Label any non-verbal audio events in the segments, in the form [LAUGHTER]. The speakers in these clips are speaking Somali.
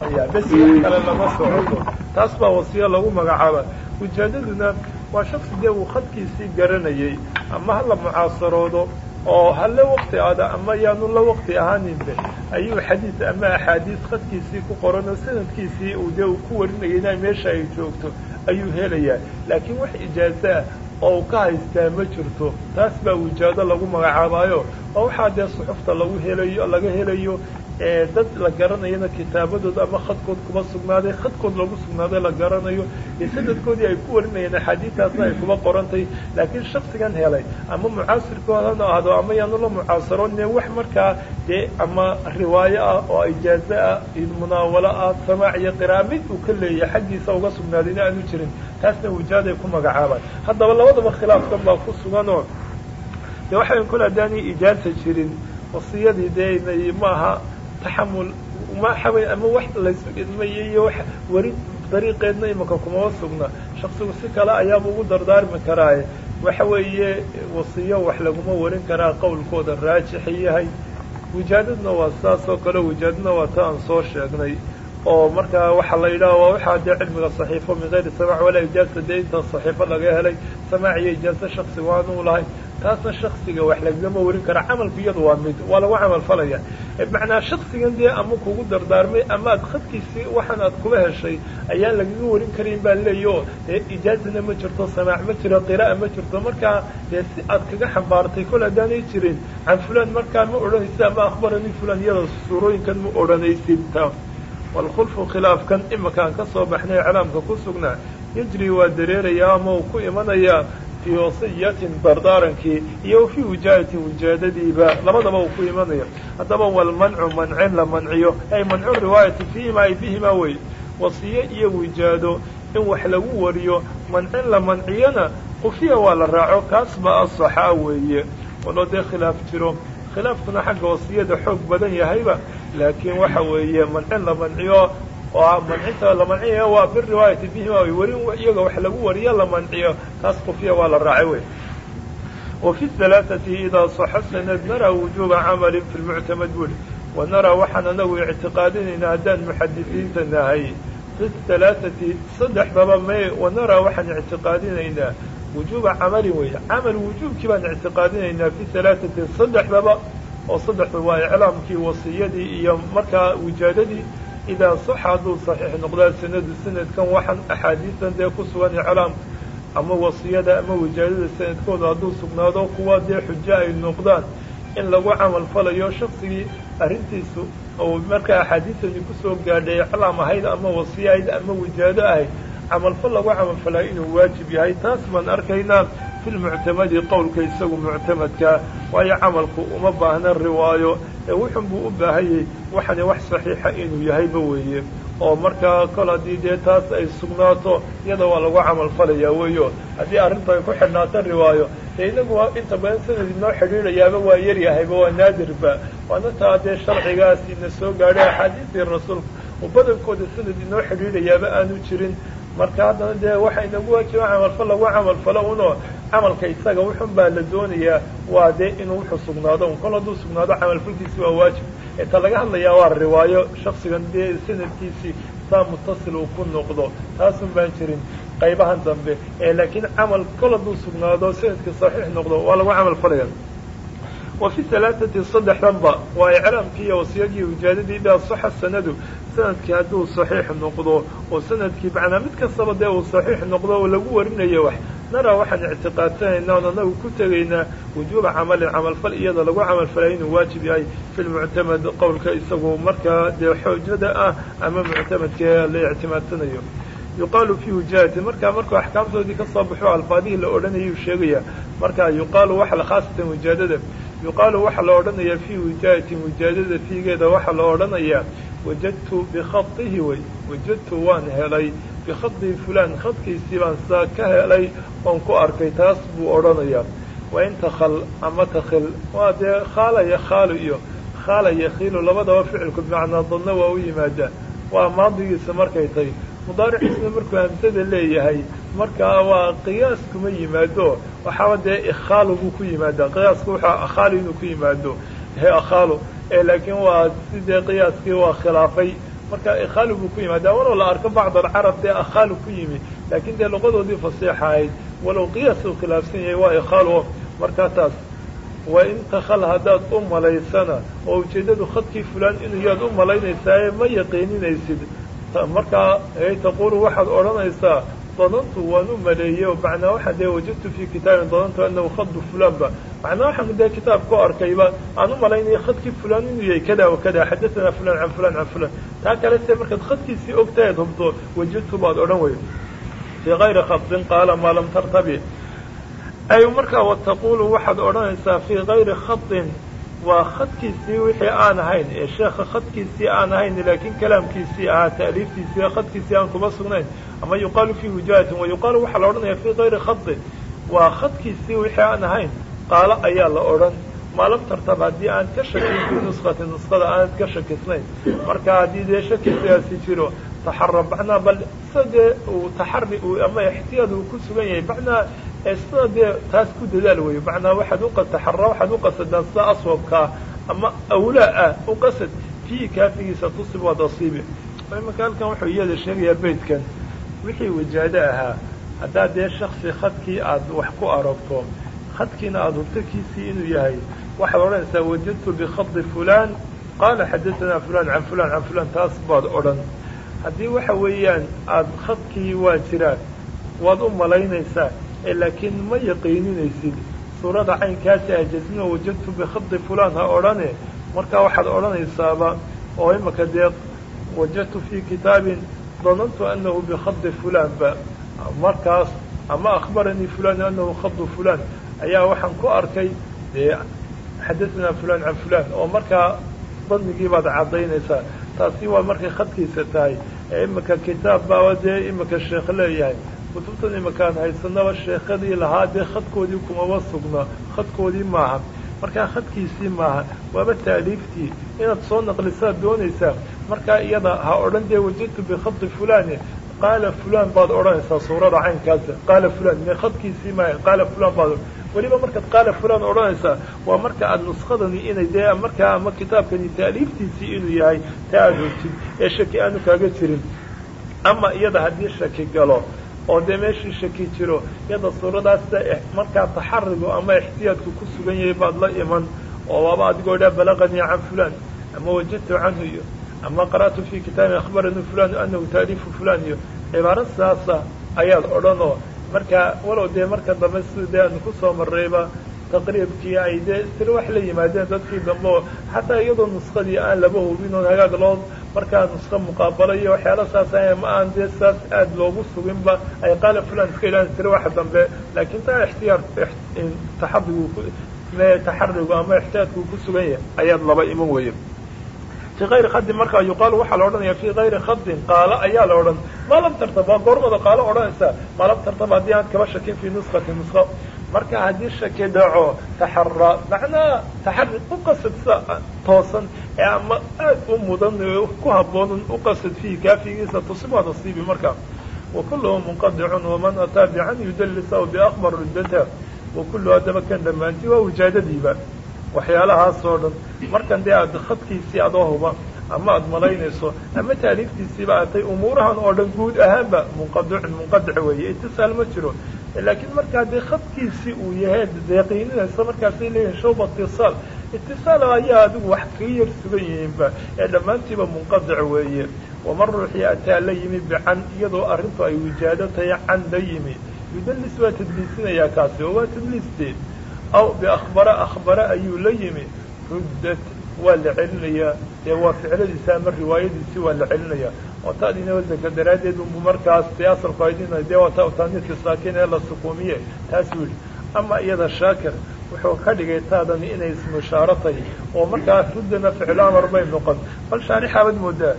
ayaa bes wax kale lama socoto taas baa wasiyo lagu magacaaba ujeedaduna waa shaksi dee uu khadkiisii garanayay? Ama hala mucaasaroodo? Oo halle wakti ada ama yaanu la wakti ahaaninbe? Ayuu xadiid ama axaadiis khadkiisii ku qoran oo sanadkiisii uu dee uu ku warinayayna meesha ay joogto ayuu helayaa. Laakiin wax ijaazo ah oo uu ka haystaa ma jirto. Taas baa wijaado lagu magacaabaayo. Oo waxaa dee suxufta lagu helayo laga helayo dad la garanayana kitaabadooda ama khadkood kuma sugnaaday khadkood lagu sugnaaday la garanayo iyo sanadkoodii ay ku warinayeen axaadiistaasna ay kuma qorantay laakiin shaksigan helay ama mucaasirkoodana ahdo ama yaanu la mucaasaroone wax markaa dee ama riwaayo ah oo ijaazo ah munaawalo ah samaac iyo qiraa mid uu ka leeyahay xaggiisa uga sugnaadayna aanu jirin taasna wujaaday ku magacaabaan haddaba labadaba khilaafkan baa ku suganoo de waxayn kol haddaanay ijaasa jirin wasiyadii dee inay maaha taxamul maxawy ama wax laysu idmayo iyo weri dariiqeedna imaka kumaba sugna. Shaksigu si kale ayaaba ugu dardaarmi karaaye. Waxa weeye wasiyo wax laguma warin karaa qowlkooda raajixi yahay. Wijaadadna waa oo kale wijaadadna waa ta aan soo sheegnay. Oo markaa waxaa la yidhaha waa waxaa dee cilmiga saxiifo min gayri samaac walaa ijaasa dee inta saxiifo laga helay samaac iyo ijaaso shaksi waanuu lahay taasna shaksiga wax lagama warin kara camalku iyadu waa mid waa lagu camal falaya. Macnaa shaksigan dee ama kugu dardaarmay ama ad khadkiisii waxaan aad kuba heshay ayaan lagaga warin karin baa leeyaho dee ijaazana ma jirto samaac ma jiro qira'a ma jirto. Markaa dee si aad kaga xambaartay kol haddaanay jirin can fulan markaa ma odhanaysid ama akhbarani fulan iyada suurooyinkan ma odhanaysid. Ta waalkhulfu khilaafkan imakaan ka soo baxnay iclaamka ku sugnaa. Yajri waa dareerayaa ama uu ku imanayaa fii wasiyatin dardaarankii iyo fii wijaadatin wijaadadiiba labadaba uu ku imanaya. Haddaba walmancu mancin la manciyo. Ay mancu riwaayati fiihima ay bihima wey. Wasiye iyo wijaado in wax lagu wariyo mancin la manciyona qufiya waa la raaco kaas ba asaxaa weeye. Waloo dee khilaaf jiro. Khilaafkuna xagga wasiyada xoog badan yahayba laakiin waxa weeye mancin la manciyo oo mancinta la manciyo waa biriwaayati bihima warin iyaga wax lagu wariyo la manciyo. Taas kufiya waa la raacay wey. Wafi alaaati idaa saxo sanad wujuuba camalin fi lmuctamad weli wa waxaan anagu ictiqaadinayna haddaan muxadisiinta nahay. Fi alaaati saddexdaba may wa waxaan ictiqaadinaynaa wujuuba camalin weeye camal wujuubkii baan ictiqaadinaynaa fi alaaati saddexdaba oo saddexda waa iclaamkii wasiyadii iyo markaa wijaadadii idaa saxa hadduu saxiix noqdaa sanadu sanadkan waxaan axaadiistan dee ku sugan iclaamka ama wasiyada ama wijaadada sanadkooda hadduu sugnaado kuwa dee xujo ay noqdaan in lagu camal falayo shaksigii arrintiisu oo markaa axaadiistani ku soo gaadhay iclaam ahayd ama wasiye ahayd ama wijaado ahayd camalfal lagu camalfalaa inuu waajib yahay taas baan arkaynaa fi lmuctamadi qowlka isagu muctamadkaa waayo camalku uma baahna riwaayo ee wuxun buu u baahanyay waxani wax saxiixa inuu yahayba weeye oo markaa kol haddii dee taas ay sugnaato iyada waa lagu camal falayaa weeyo haddii arrintu ay ku xidhnaato riwaayo dee inagu inta badan sanad inoo xidhiidhayaaba waa yaryahayba waa naadirba waana taa dee sharcigaasina soo gaadhay axaadiistii rasuulka oo badankooda sanad inoo xidhiidhayaaba aanu jirin marka haddana dee waxa inagu waajiba camalfal lagu camalfalo uno. Camalka isaga wuxun baa la doonayaa waa dee inuu wuxuu sugnaado un kol hadduu sugnaado camalfalkiisi waa waajib. Ta laga hadlayaa waa riwaayo shaksigan dee sanadkiisii saa mutasil uu ku noqdo. Taasun baan jirin qaybahan dambe. Laakiin camal kol hadduu sugnaado sannadkii saxiix noqdo waa lagu camal falaya wa fi halaaثati saddexdanba waa iclaamkii iyo wasiyadii wijaadadii idaa saxa sanadu sannadkii hadduu saxiix noqdo oo sannadkii macnaa mid kastaba dee uu saxiix noqdo oo lagu warinayo wax naraa waxaan ictiqaadsanaynaa oon anagu ku tegaynaa wujuuba camalin camalfal iyada lagu camalfalay inuu waajib yahay fi lmuctamad qowlka isagu markaa dee xoojada ah ama muctamadkee la ictimaadsanayo yuqaalu fi wijaadatin markaa markuu axkaamtoodii ka soo baxo alfaadihii la odhanayuu sheegaya markaa yuqaalu waxa khaasatan wijaadada yuqaalu waxaa la odhanayaa fii wijaadatin wijaadada fiigeeda waxaa la odhanayaa wajadtu bikhadihi way wajadtu waan helay bikhadi fulaan khadkiisii baan sidaa ka helay oon ku arkay taas buu odhanayaa waa in takhal ama takhil waa dee khaalaya khaalu iyo khaala yakhiilu labadaba ficilku bimacnaa dadna waa u yimaadaa waa maadigiisa markay tahy mudaariciisna markuu hamsada leeyahay markaa waa qiyaas kuma yimaado. Waxaaba dee ikhaalu buu ku yimaadaa. Qiyaaska wuxuu akhaali inuu ku yimaado. Akhaalo laakiin waa sidee qiyaaskii waa khilaafay. Marka ikhaalu buu ku yimaada walow la arko bacd alcarab dee akhaalu ku yimi. Laakiin dee luqadoodii fasiixa ahayd walow qiyaas khilaafsan yahay waa ikhaalo markaa taas wa in takal haddaad u malaysana oo ujeeddadu khadkii fulaan inuu yaad u malaynaysaa ma yaqiininaysid markaa taqulu waxaad odhanaysaa danantu waan u maleeyey macnaa waxaa dee wajadtu fii kitaabin danantu anahu khadu fulanba. Macnaa waxaan dee kitaab ku arkayba aan u malaynaya khadkii fulaan inuu yahay kada wa kada xadatanaa fulan can fulan can fulan taa kale se markaad khadkiisii ogtahayd hubto wajadtu baad odhan wey fii kayri khadin qaala maa lam tartabi. Ay markaa wataqulu waxaad odhanaysaa fii kayri khadin waa khadkiisii wixii aan ahayn ee sheekha khadkiisii aan ahayn laakiin kalaamkiisii ahaa ta'liiftiisii khadkiisii aan kuma sugnayn. Ama yuqaalu fii wijahatin wa waxaa la odhanaya fii kayri khadin waa khadkiisii wixii aan ahayn qaalo ayaa la odhan. Maa lam tartab haddii aan ka shakin fii nuskati nuskada aanad ka shakisnayn marka haddii dee shakisigaasi jiro taxara bal sida dee uu taxari ama ixtiyaad uu ku sugan yahay macnaa sida dee taas ku dadaal weyo macnaa waxaad uqa taxara waxaad uqasadaan sida aswabkaa ama awlaa ah uqasad fiihi kaafigiisa tusib waad asiibi imaka halkan wuxuu iyada sheegayaa beydkan wixii wajaado ahaa haddaad dee shaksi khadkii aad wax ku aragto khadkiina aada hubtakiisii inuu yahay waxaad odhanaysaa wajadtu bikhadi fulaan. Qaala xadatanaa fulan can fulan can fulan taas baad odhan haddii waxa weeyaan aada khadkii waa jiraan waad u malaynaysaa laakiin ma yaqiininaysid. Suurada caynkaasi ah jasmina wajadtu bikhadi fulaan ha odhane markaa waxaad odhanaysaaba oo imaka dee wajadtu fii kitaabin danantu anahu bikhadi fulaan ba. Markaas ama akhbaranii fulan anahu khadu fulan ayaa waxaan ku arkay dee xadatanaa fulan can fulan oo markaa danigii baad caddaynaysaa taasi waa markay khadkiisa tahay. Ee imika kitaab baaba dee imika sheekh leeyahay. Kutubtan imakaan haysanaba sheekadii lahaa dee khadkoodii kumaba sugna khadkoodii maaha. Markaa khadkiisii maaha waaba taaliiftii. Inaad soo naqlisaad doonaysaa markaa iyada ha odhan dee wajadtu bikhadi fulani qaala fulan baad odhanaysaa suurada caynkaasa qaala fulan me khadkiisii maaha? Qaala fulan baad weliba markaad qaala fulan odhanaysaa waa marka aada nuskadani inay dee markaa ama kitaabkani taaliiftiisii inuu yahay taa aada hogtid ee shaki aanu kaaga jirin. Ama iyada haddii shaki galo oo dee meeshii shaki jiro iyada suuradaasta markaa taxarigu ama ixtiyaadku ku sugan yahay baad la iman oo waaba adigoo dhaa balaganii can fulan ama wajadtu canhu iyo ama qara'tu fii kitaabi akhbaranii fulan anahu taaliifu fulan iyo. Cibaaro saasa ayaad odhanoo markaa walow dee marka dambe sida dee aanu ku soo marrayba taqriibkii ay dee tiro wax la yimaadeen dadkii dambe oo xataa iyadoo nuskadii aan laba hubin oon hagaag loo markaa nuska muqaabala iyo waxyaala saas ma aan dee saas aada loogu suginba ay qaala fulan iska ilaahan tiro waxa dambe. Laakiin taa ixtiyaar taxadigu taxarigu ama ixtiyaadku ku sugan yahay ayaad laba iman weeye fii kayri khadin markaa yuqaalu waxaa la odhanaya fii kayri khadin qaalo ayaa la odhan maa lam goormada qaalo odhanaysaa maa lam haddii aan kaba shakin fii nuskati nuska marka haddii shaki dhaco taxara macnaha taxari sida toosan ee ama aad u mudan ku haboonan uqasad fiihi kaafigiisa tusib waa nasiibi marka wa kulluhu munqadicun waman ataa bican yudallisa biakbar ruddata wa kullu haddaba kan dhammaantii waa wijaadadiiba waxyaalahaas oo dhan. Markan dee aad khadkiisii adoo huba ama aada malaynayso ama taaliiftiisiiba atay umuurahan oo dhan guud ahaanba munqadicun munqadic weeye. Itisaal ma jiro. Laakiin markaa dee khadkiisii uu yahay deeqiininaysa markaasay leeyihiin shawba itisaal itisaal ayaa adigu wax kaga yar sugan yihiinba ee dhammaantiiba munqadic weeye. Waman ruuxii ataa la yimi bican iyadoo arrintu ay wijaado tahay can la yimi. Yudallis waa tadliisinayaa kaasi oo waa tadliiste aw biakhbara akhbara ayuu la yimi ruddat waa la celinayaa dee waa ficladiisa ama riwaayadiisi waa la celinayaa wasanka daraaddeed unbu markaas dee asalku dee waa ta taaniiska saakin ee la sukuumiye taasuu yidhi ama iyada shaakir wuxuu ka dhigay taadani inay ismushaaro tahay oo markaa ruddana ficlo amar bay noqon bal shaarixaabad moodaa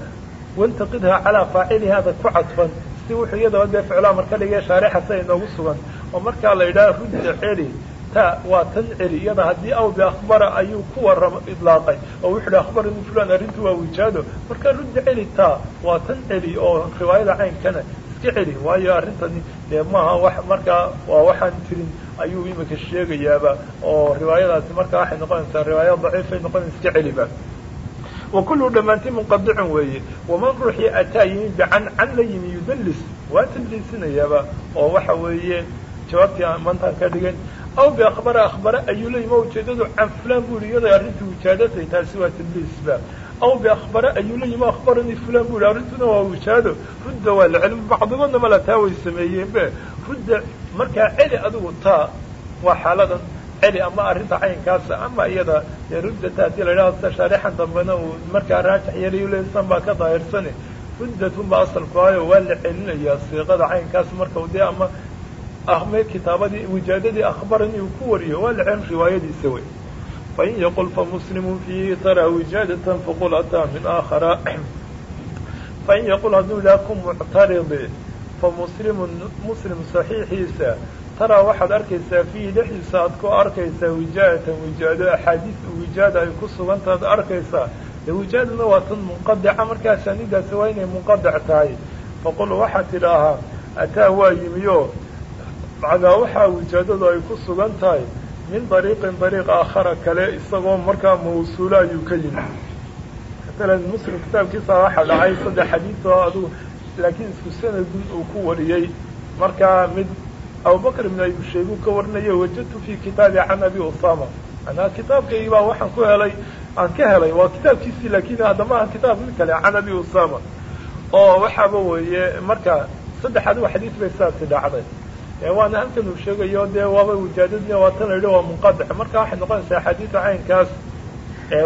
wantaqidha calaa faacilihaada ku cadfan si wuxuu iyadaba dee ka dhigay shaarixa si ay noogu sugan oo markaa la yidhaha rudda celi ta waa tan celi iyada haddii aw biakhbara ayuu ku warama idlaaqay. Oo wuxu uhi akhbarani fulan arrintu waa wijaado. Marka rudda celi ta waa tan celi oo riwaayada caynkana iska celi. Waayo arrintani dee maaha wax markaa waa waxaan tirin ayuu imika sheegayaaba oo riwaayadaasi markaa waxay noqonaysaa riwaaya daciifay noqonaysa iska celiba wa kulluhu dhammaantii munqadicun weeye. Waman ruuxii ataa yimi bican can la yimi yudalis waa tadliisinayaaba oo waxa weeye jawaabtii aan maantaan ka dhigan aw biakhbara akhbara ayuu oo ujeedadu can fulan bu yihi iyaday arrintii wujaadatay taasi waa tadliisba aw biakhbara ayuu la yimi akhbaranii fulan bu yihi arrintuna waa wujaado rudda waa la celin bacdigoodna mala taa way sameeyeenbe rudda markaa celi adigu taa waa xaaladan celi ama arrinta caynkaasa ama iyada ruddata haddii la idhaho sida shaarixan dambena uu markaa raajix yeelayu lesan baa ka daahirsani ruddatun baa asalku ayo waa la celinayaa siiqada caynkaas marka dee ama ahme kitaabadii wijaadadii akhbaranii uu ku wariyo waa la celin riwaayadiisa wey fain yaqul famuslimu fiihi taraa wijaadatan faqul ataa min aakhara. Fain yaqul hadduu ilaha ku muctaridi famuslimun muslim saxiixiisa taraa waxaad arkaysaa fiihi dhexdiisa aad ku arkaysaa wijaadatan wijaado axaadiis wijaada ay ku sugantaad arkaysaa. Dee wijaadana waa tan munqadica markaa saanidaasi waa inay munqadic tahay. Faqul waxaad tidhaahaa ataa waa yimiyo macdaa waxaa wijaadadu ay ku sugan tahay min dariiqin dariiq aakhara kale isagoo markaa mawsuulo ayuu ka yimi matalan muslim kitaabkiisa waxaa dhacay saddex xadiis oo adugu laakiin isku sanadun uu ku wariyey. Markaa mid abubakr ibn abi shaybu ka warinayo wajadtu fi kitaabi can abi usama manaa kitaabkaygii baa waxaan ku helay aan ka helay. Waa kitaabkiisii laakin haddama kitaab mid kale can abi usama oo waxaaba weeye marka saddex adigo xadiis bay sidaasi dhacday waana halkan uu sheegayo dee waaba wijaadadina waa tan la yidhi waa munqadic marka waxay noqonaysaa axaadiisa caynkaas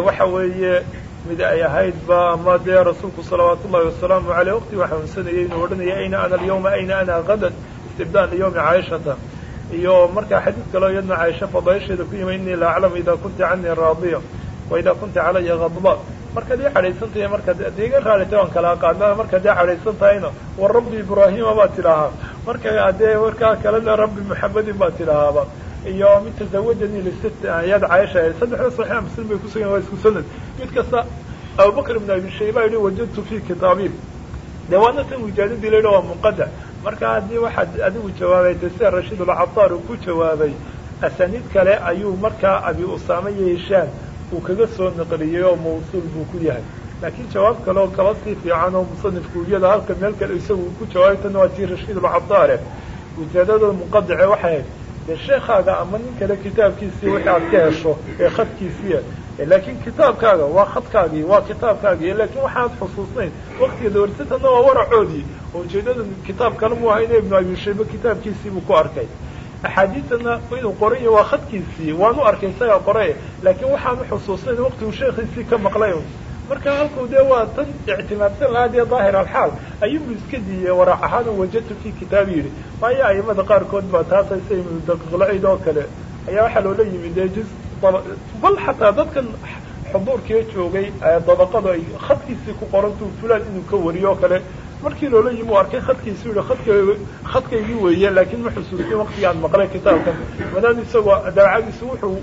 waxa weeye mid ay ahaydba ama dee rasuulku salawaatu ullahi wasalaamu aleyh waqti waa xanuunsanayay inuu odhanaya ayna ana alyawma ayna ana gadan istibdaan liyawmi caaishata. Iyo markaa xadiid kaleo iyadna caaisha fadaisheeda ku yimi inii la aclamu idaa kunta canii raadiya wa idaa calaya kadba markaad ii cadhaysan tahay markaad dee kala aqaana markaad ii cadhaysan tahayna rabbi ibraahima baad tidhaahaa marka adee warkaa kalena rabbi maxamedin baad tidhaahaaba iyo mid tazawajanii lisit ayad caaisha saddexda saxiixa muslim bay kusugan waa isku sanad mid kasta abubakr ibn abi shayba yidhi wajadtu fi kitaabi dee waana tan wijaadadii la yidhi waa munqadac marka haddii waxaad adigu jawaabaytay sida rashiid ulcataar uu ku jawaabay asaniid kale ayuu markaa abi usaame iyo uu kaga soo naqliyey oo mawsuul buu ku yahay laakiin jawaab kale oo kaba sii fiican oo musanifku iyada halka meel kale isagu ku jawaabay tan waa tii rashiid ulcataare wijaadada munqadice waxay hayd dee sheekaaga ama nin kale kitaabkiisii wixii aad ka hesho ee khadkiisiia laakiin kitaabkaaga waa khadkaagii waa kitaabkaagii laakiin waxaad xusuusnayn waktiga dawarsatana waa waracoodii. Oo ujeedada kitaab kale mu ahayna ibnu abi shayba kitaabkiisiibuu ku arkay. Axaadiisana inuu qoray waa khadkiisii waanu arkay isagaa qoray laakiin waxaanu xusuusnayn waktigu sheekhiisii ka maqlay marka halkuu dee waa tan ictimaadsan lahaa dee daahir alxaal ayuunbu iska diiyey waraac ahaan wajadtu fi kitaabi yidhi. Waayo aimada qaarkood baa taasa sida ibnu daqiiqlacid oo kale. Ayaa waxaa loola yimi dee juz bal xataa dadkan xuduurkii joogay dabaqadu ay khadkiisii ku qorantu fulaan inuu ka wariyo o kale. Markii loola yimi u arkay khadkiisi yihi khadka khadkaygii weeye laakiin ma xusuustin waktigii aan maqlay kitaabkan. Madaan isagoo daawacadiisu wuxuu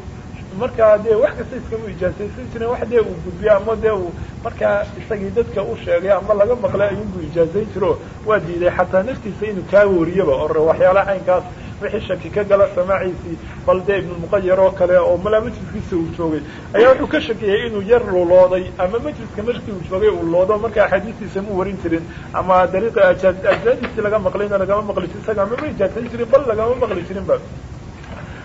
markaa dee wax kasta iskama ijaasaysan jiren wax dee uu gudbiyo ama dee uu markaa isagii dadka u sheegay ama laga maqlay ayuunbuu ijaazayn jiro waa diiday. Xataa naftiisa inuu kaa wariyaba oo waxyaalaha caynkaas wixii shaki ka gala samaaciisii bal dee ibnulmuqayar oo kale oo malaa majliskiisa uu joogay ayaa wuxuu ka shakiyey inuu yar lulooday ama majliska markii uu joogay uu loodo marka axaadiistiisa mu warin jirin ama dariiqa ajzaadiisii laga maqlayna lagama maqli jirin isaga ama ma ijaazayn jirin bal lagama maqli jirin ba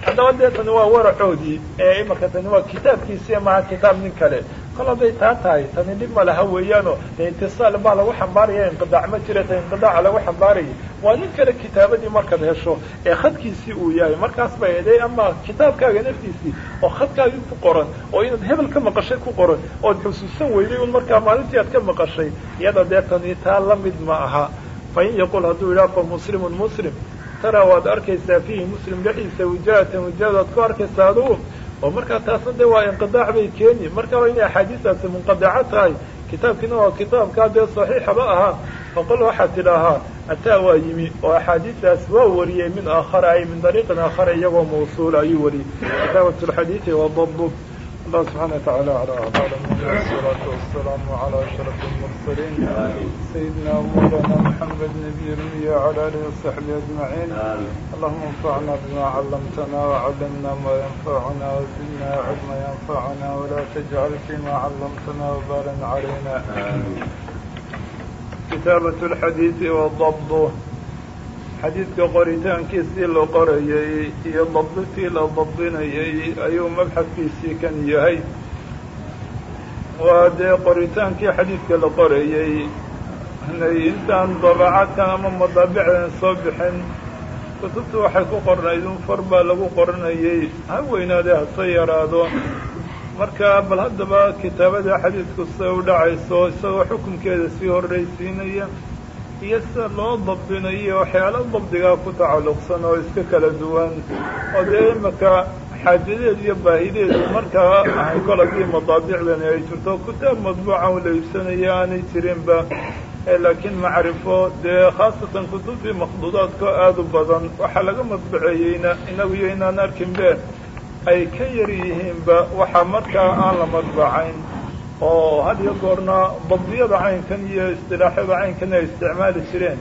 haddaba dee tani waa waracoodii ee imaka tani waa kitaabkiisii maha kitaab nin kale. Kol hadday taa tahay tani dhib ma laha weeyaano. Dee itisaal baa lagu xambaaraya inqidaac ma jira ta inqidaaca lagu xambaaraya. Waa nin kale kitaabadii markaad hesho ee khadkiisii uu yahay. Markaas bay eday ama kitaabkaaga naftiisii oo khadkaagii ku qoran oo inaad hebel ka maqashay ku qoran ood xusuusan weyday un markaa maalintii aad ka maqashay. Iyada dee tani taa la mid ma aha. Fain yaqul hadduu yidhaha fa muslimun muslim tara waad arkaysaa fiihi muslim dhexdiisa wijaahatan wijaadaad ku arkaysaa adugu oo markaa taasna dee waa inqidaac bay keeni marka waa inay axaadiistaasi munqadaco tahay. Kitaabkiina waa kitaabkaa dee saxiixaba ahaa. Faqol waxaad tidhaahaa ataa waa yimi oo axaadiistaas waa wariyey min aakhara ay min dariiqin aakhara iyagoo mawsuula ayuu wariyey kitaabatu lxadiidi الله سبحانه وتعالى على أعلى من والصلاة والسلام على أشرف المرسلين سيدنا ومولانا محمد نبي الأمي وعلى آله وصحبه أجمعين اللهم انفعنا بما علمتنا وعلمنا ما ينفعنا وزدنا علما ينفعنا ولا تجعل فيما علمتنا وبالا علينا كتابة الحديث وضبطه xadiidka qoritaankiisii la qorayay iyo dabditii la dabdinayay ayuu mabxadkiisii kan yahay. Waa dee qoritaankii xadiidka la qorayay intaan dabaacadkan ama madaabicdan soo bixin kutubtu waxay ku qornayd un far baa lagu qoranayay ha weynaadee hase yaraado. Marka bal haddaba kitaabada xadiidku siday u dhacayso isagoo xukunkeeda sii horraysiinaya iyo sida loo dabdinayo waxyaalo dabdigaa ku tacalluqsan oo iska kala duwan oo dee imaka xaajadeed iyo baahideedu markaa ahay kol haddii ay jirto kitaab madbuuca u la iibsanaya aanay jirinba laakiin macrifo dee khaasatan kutubtii makhduudaadka aada u badan waxaa laga madbaceeyeyna inagu iyo inaan arkinbe ay ka yar yihiinba waxaa markaa aan la madbacayn oo had iyo goorna dabdiyada caynkan iyo istilaaxyada caynkan ay isticmaali jireen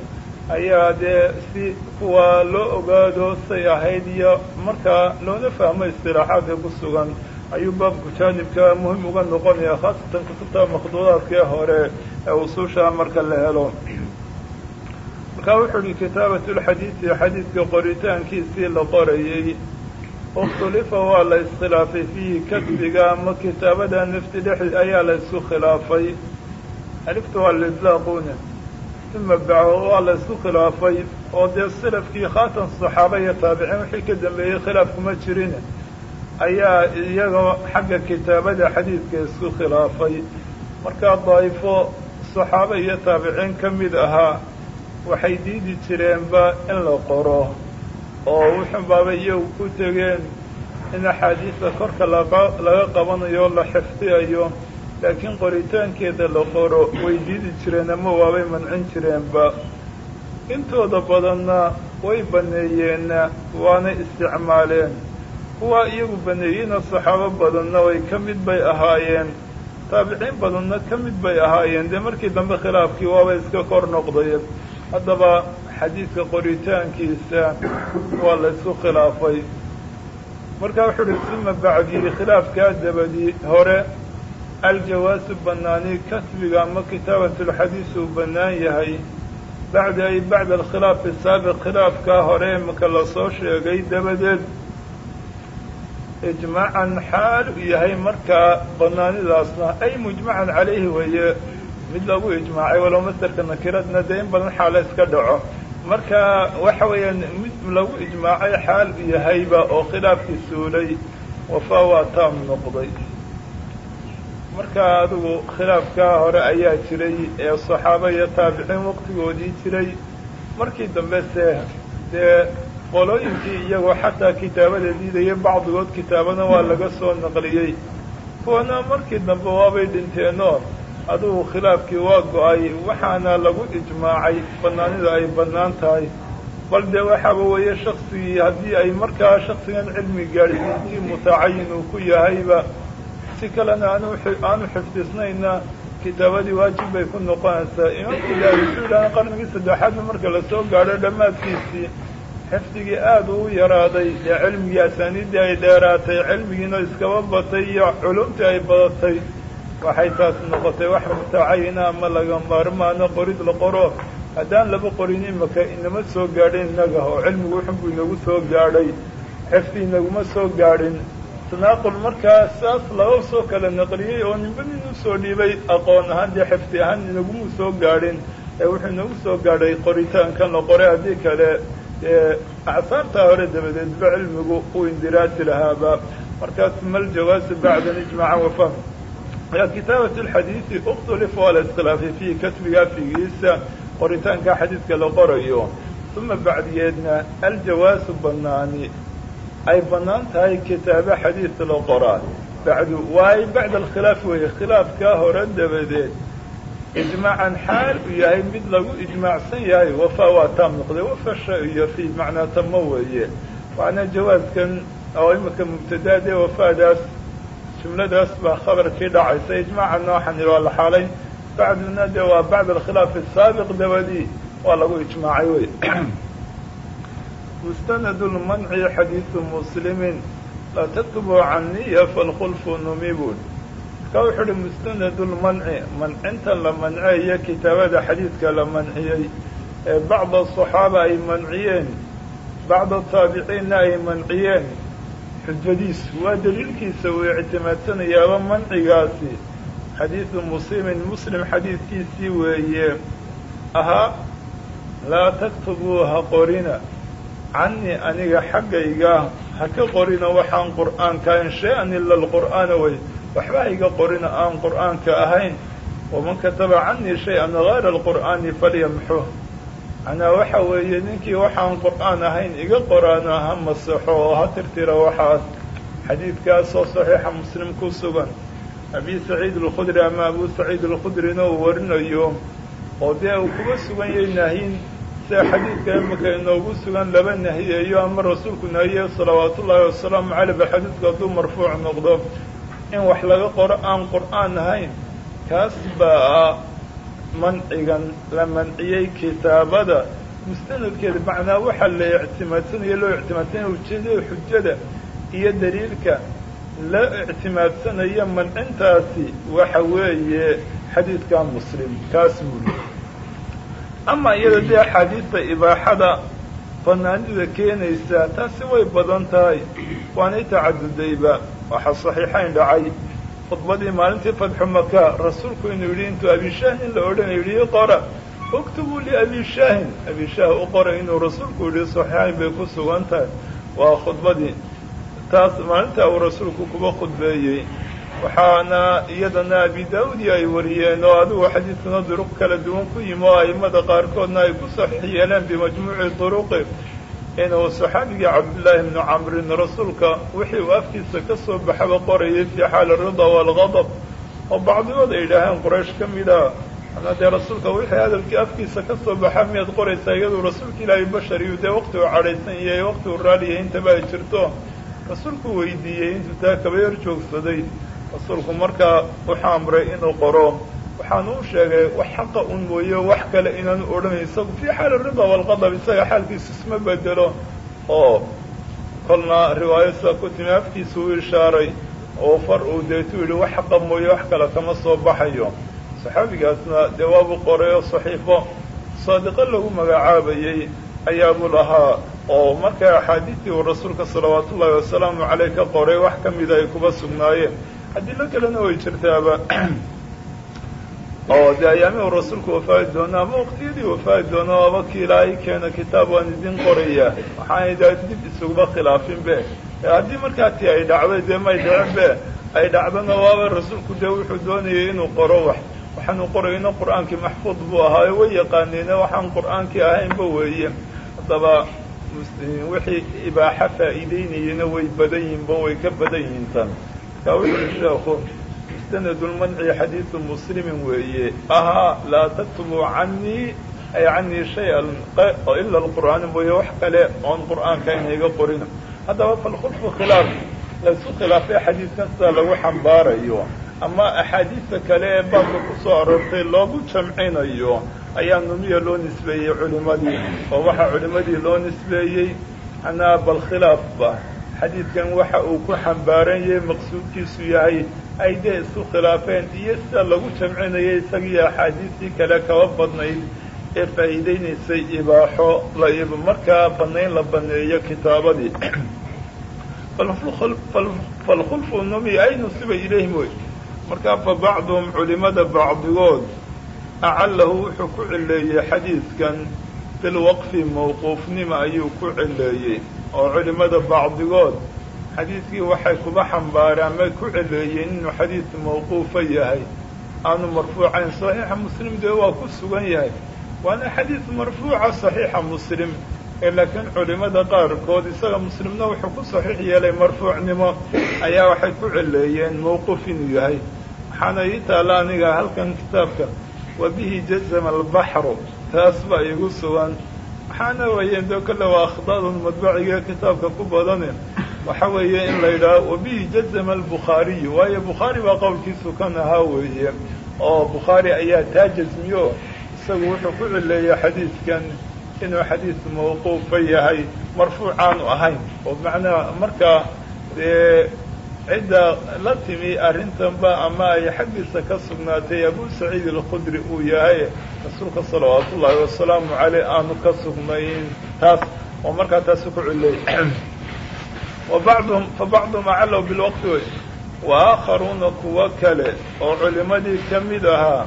ayaa dee si kuwa loo ogaado say ahayd iyo markaa loona fahmo istilaaxaadka ku sugan ayuu baabku jaanibka muhiim uga noqonaya khaasatan kutubta makhduudaadkee hore ee usuusha marka la helo. Markaa wuxuu uhi kitaabat lxadiidi xadiidka qoritaankiisii la qorayay اkhtulifa waa la iskhilaafay fiihi kadbiga ama kitaabada nafti dhex ayaa la isku khilaafay alifta waa lilaaquna uma baco waa la isku khilaafay oo dee salafkii khaatan saxaaba iyo taabiciin wixii ka dambeeyey khilaaf kuma jirin ayaa iyaga xagga kitaabada xadiidka isku khilaafay markaa daa'ifo saxaaba iyo taabiciin ka mid ahaa waxay diidi jireenba in la qoro oo wuxun baaba iyagu ku tegeen in axaadiista korka laga qabanayo la xifdiyayo laakiin qoritaankeeda la qoro way diidi jireen ama waabay mancin jireenba. Intooda badanna way baneeyeenna waana isticmaaleen. Kuwa iyagu baneeyeyna saxaabo badanna way ka mid bay ahaayeen. Taabiciin badanna ka mid bay ahaayeen. Dee markii dambe khilaafkii waaba iska kor noqday haddaba xadiidka qoritaankiisa waa la isku khilaafay. Markaa wuxuu uhi suma bacdii khilaafkaa dabadii hore aljawaasu banaani kasbiga ama kitaabat lxadiis uu bannaan yahay. Bacda ay bacda alkhilaafi saabiq khilaafkaa hore maka la soo sheegay dabadeed. Ijmaacan xaal u yahay markaa banaanidaasna ay mujmacan calayhi weeye mid lagu ijmaacay walow masderka nakiradna dee in badan xaalo iska dhaco marka waxa weeyaan mid lagu ijmaacay xaal u yahayba oo khilaafkii suulay wafaa waa taam noqday. Marka adigu khilaafkaa hore ayaa jiray ee saxaaba iyo taabiciin waqtigoodii jiray. Markii dambe se dee qolooyinkii iyagoo xataa kitaabada diidaya bacdigood kitaabana waa laga soo naqliyey. Kuwana markii dambe waabay dhinteenoo adugu khilaafkii waa go'ay waxaana lagu ijmaacay banaanida ay bannaan tahay. Bal dee waxaaba weeye shaksigii haddii ay markaa shaksigan cilmi gaadhsiintii mutacayin uu ku yahayba si kalena aanu xifdisnayna kitaabadii waajib bay ku noqonaysaa. Imaamkii daawisuulan qarnigii saddexaadna marka la soo gaadho dhammaadkiisii xifdigii aada uu yaraaday dee cilmigii asaaniiddii ay dheeraatay cilmigiina iskaba batay iyo culumtii ay badatay waxay taas noqotay wax mutacayina ama laga maarmaano qorid la qoro. Haddaan laba qorin imaka inama soo gaadhin innaga oo cilmigu wuxunbuu inagu soo gaadhay. Xifdi inaguma soo gaadhin. Tanaaqul markaa saas laga soo kala naqliyey oo ninba nin u soo dhiibay aqoon ahaan dee xifdi ahaan inagumu soo gaadhin. Ee wuxuu inagu soo gaadhay qoritaankan la qoray haddii kale. Dee acsaartaa hore dabadeedba cilmigu uu indiraasi lahaaba. Markaas mal jawaasu bacdan ijmaacan wafahm kitaabat alxadiidi ukhtulifa waa la iskhilaafay fiihi kasbigaa figiisa qoritaanka xadiidka la qorayo uma bacdiyeedna aljawaasu banaani ay bannaan tahay kitaabo xadiid la qoraa bacdu waayo bacda alkhilaaf weeye khilaafkaa hore dabadeed ijmaacan xaal uu yahay mid lagu ijmaacsan yahay wafa waa taam noqday wafasha iyo fi macnaa tamo weeye waana jawaaskan oo imika mubtadaadee wafaadaas jumladaas baa khabarkii dhacaysa ijmaaca nooxani waa la xaalay. Bacduna dee waa bacd alkhilaaf asaabiq dabadii waa lagu ijmaacay wey mustanad lmanci xadiidu muslimin laa taktubu caniya falkhulfu numibun marka wuxuu uhi mustanad lmanci mancintan la manceeyo kitaabada xadiidka la manciyey ee bacda asaxaaba ay manciyeen bacda taabiciinna ay manciyeen xujadiisu waa daliilkiisa uu ictimaadsanayaaba mancigaasi xadiidu muslimin muslim xadiidkiisii weeye ahaa laa taktubuu ha qorina canii aniga xaggayga ha ka qorina waxaan qur'aanka ahayn shay-an ila alqur'aana way waxba hayga qorina aan qur'aanka ahayn waman kataba canii shay-an gayra alqur'aani falyamxuh macnaa waxa weeye ninkii waxaan qur'aan ahayn iga qoraana ha masaxo oo ha tirtira waxaas xadiidkaasoo saxiixa muslim ku sugan. Abi saciid alkhudri ama abu saciid alkhudrina uu warinayo oo dee uu kuga sugan yahay nahyin sida xadiidka imika inoogu sugan laba nahiyeeyo ama rasuulku nahiye salawaatu ullaahi wasalaamu caleyh ba xadiidku hadduu marfuuc noqdo. In wax laga qoro aan qur'aan ahayn kaas baa mancigan la manciyey kitaabada. Mustanadkeeda macnaa waxaa la ictimaadsanaya loo ictimaadsanaya ujeedada xujada iyo daliilka la ictimaadsanaya mancintaasi waxa weeye xadiidka muslim kaas buuli ama iyada dee axaadiista ibaaxada banaanida keenaysa taasi way badan tahay. Waanay tacadudayba waxaa saxiixayn dhacay khudbadii maalintii fatxu maka rasuulku inuu yidhi intuu abishaahin la odhanayo yidhi qora uktubuu liabishaahin abishaah u qora inuu rasuulku yidhi saxiixayn bay ku sugan tahay. Waa khudbadii. Taas maalintaa uu rasuulku kuba khudbeeyey. Waxaana iyadana abi daawudi ay wariyeen oo adigu xadiidkuna duruq kala duwan ku yimi oo a'immada qaarkoodna ay ku saxiix yeeleen bimajmuuci duruqi inuu saxaabigii cabdullaahi bnu camrin rasuulka wixii uu afkiisa ka soo baxaba qorayay fii xaali alrida waalgadab oo bacdigood ay yidhaaheen quraysh ka mid a ana dee rasuulka wixii hadalkii afkiisa ka soo baxa miyaad qoraysaa? Iyaduu rasuulka ilaahay bashariyu dee waqti uu cadhaysan yahay waqti uu raaliyahay intaba ay jirto. Rasuulku weydiiyey intuu taa kaba yar joogsaday rasuulku markaa wuxuu amray inuu qoro waxaanu u sheegay wax xaqa un mooye wax kale inaanu odhanay isagu fii xaali rida waalqadab isaga xaalkiisa isma bedelo. Oo kolna riwaayo sidaa ku timi afkiisa u ishaaray oo far uu deetu yidhi wax xaqa mooye wax kale kama soo baxayo. Saxaabigaasna dee waabuu qoray oo saxiifo saadiqo lagu magacaabayey ayaabuu lahaa oo markaa axaadiistii uu rasuulka salawaatu ullaahi wasalaamu caleyh ka qoray wax ka mida ay kuba sugnaayeen. Adilo kalena way jirtaaba oo dee ayaamihuu rasuulku wafaadi doono ama waqtiyadii wafaadi doono aba ki ilaahay keena kitaab waan idin qoraya waxaanay daa dib isuguba khilaafinbe haddii markaa ti ay dhacday dee may dhicinbe ay dhacdona waaba rasuulku dee wuxuu doonayay inuu qoro wax waxaanu qorayno qur'aankii maxfuud buu ahaayo way yaqaaneyne waxaan qur'aankii ahaynba weeye haddaba wixii ibaaxa faa'iideynayena way badan yihinba way ka badan yihiin tan markaa wuxuu sheekhu mustanad lmanci xadiidu muslimin weeye ahaa laa taktubuu canii ay canii shay-an ila alqur'aana mooye wax kale oon qur'aanka inayga qorin haddaba falkhulfu khilaaf laysu khilaafay xadiidkan sidaa lagu xambaarayo ama axaadiista kale ee baabka ku aroortay loogu jamcinayo ayaa numiya loo nisbeeyey culimadii oo waxaa culimadii loo nisbeeyey anaa bal khilaafba xadiidkan waxa uu ku xambaaran maqsuudkiisu yahay ay dee isu khilaafeen iyo sida lagu jamcinayay isagii axaadiistii kale kaba badnayd ee faa'iideynaysay ibaaxo markaa banayn la baneeyo kitaabadii falkhulfu numiya ay nusiba ilayhim wey markaa fa bacduhum culimada bacdigood acalahu wuxuu ku cileeyey xadiidkan bilwaqfi mawquufnima ayuu ku cileeyey oo culimada bacdigood xadiidkii waxay kuba xambaareen amay ku cileeyeen inuu xadiid mawquufa yahay. Aanu marfuucayn saxiixa muslim dee waa ku sugan yahay. Waana xadiid marfuuca saxiixa muslim. Ee laakiin culimada qaarkood isaga muslimna wuxuu ku saxiix yeelay marfuucnimo ayaa waxay ku cileeyeen mawquuf inuu yahay. Waxaana ii taalla aniga halkan kitaabka wa bihi jazama albaxru. Taas baa iigu sugan. Waxaana weeyeen dee kolle waa akhdadun madbaciga kitaabka ku badane waxa weeye in la yidhaaho wabihi jazama albukhaariyu waayo bukhaari baa qowlkiisu kan ahaa weeye oo bukhaari ayaa taa jasmiyo isagu wuxuu ku cileeyey xadiidkan inuu xadiid mawquufa yahay marfuucaanu ahayn. Oo macnaha markaa dee cidda la timi arrintanba ama ay xaggiisa ka sugnaatay abu saciid alkhudri uu yahay rasuulka salawaatu ullaahi wasalaamu caleyh aanu ka sugnayn taas oo markaa taasu ku cileeyey fabacduhum acalow bilwaqti wey waakharuuna kuwo kale oo culimmadii ka mid ahaa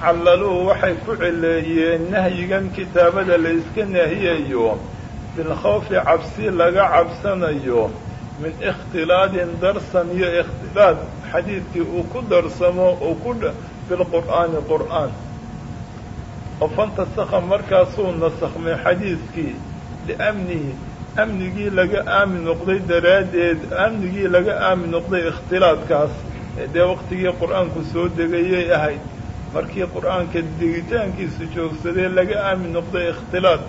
callaluhu waxay ku cileeyeen nahyigan kitaabada la iska nahiyayo bilkhawfi cabsi laga cabsanayo min ikhtilaadin darsan iyo ikhtilaad. Xadiidkii uu ku darsamo uu ku bilqur'aani qur'aan. Oo fantasakha markaasuu nasakhmay xadiidkii liamnihi amnigii laga aamin noqday daraaddeed amnigii laga aamin noqday ikhtilaadkaas ee dee waqtigii qur'aanku soo degayay ahayd. Markii qur'aanka degitaankiisu joogsadee laga aamin noqday ikhtilaad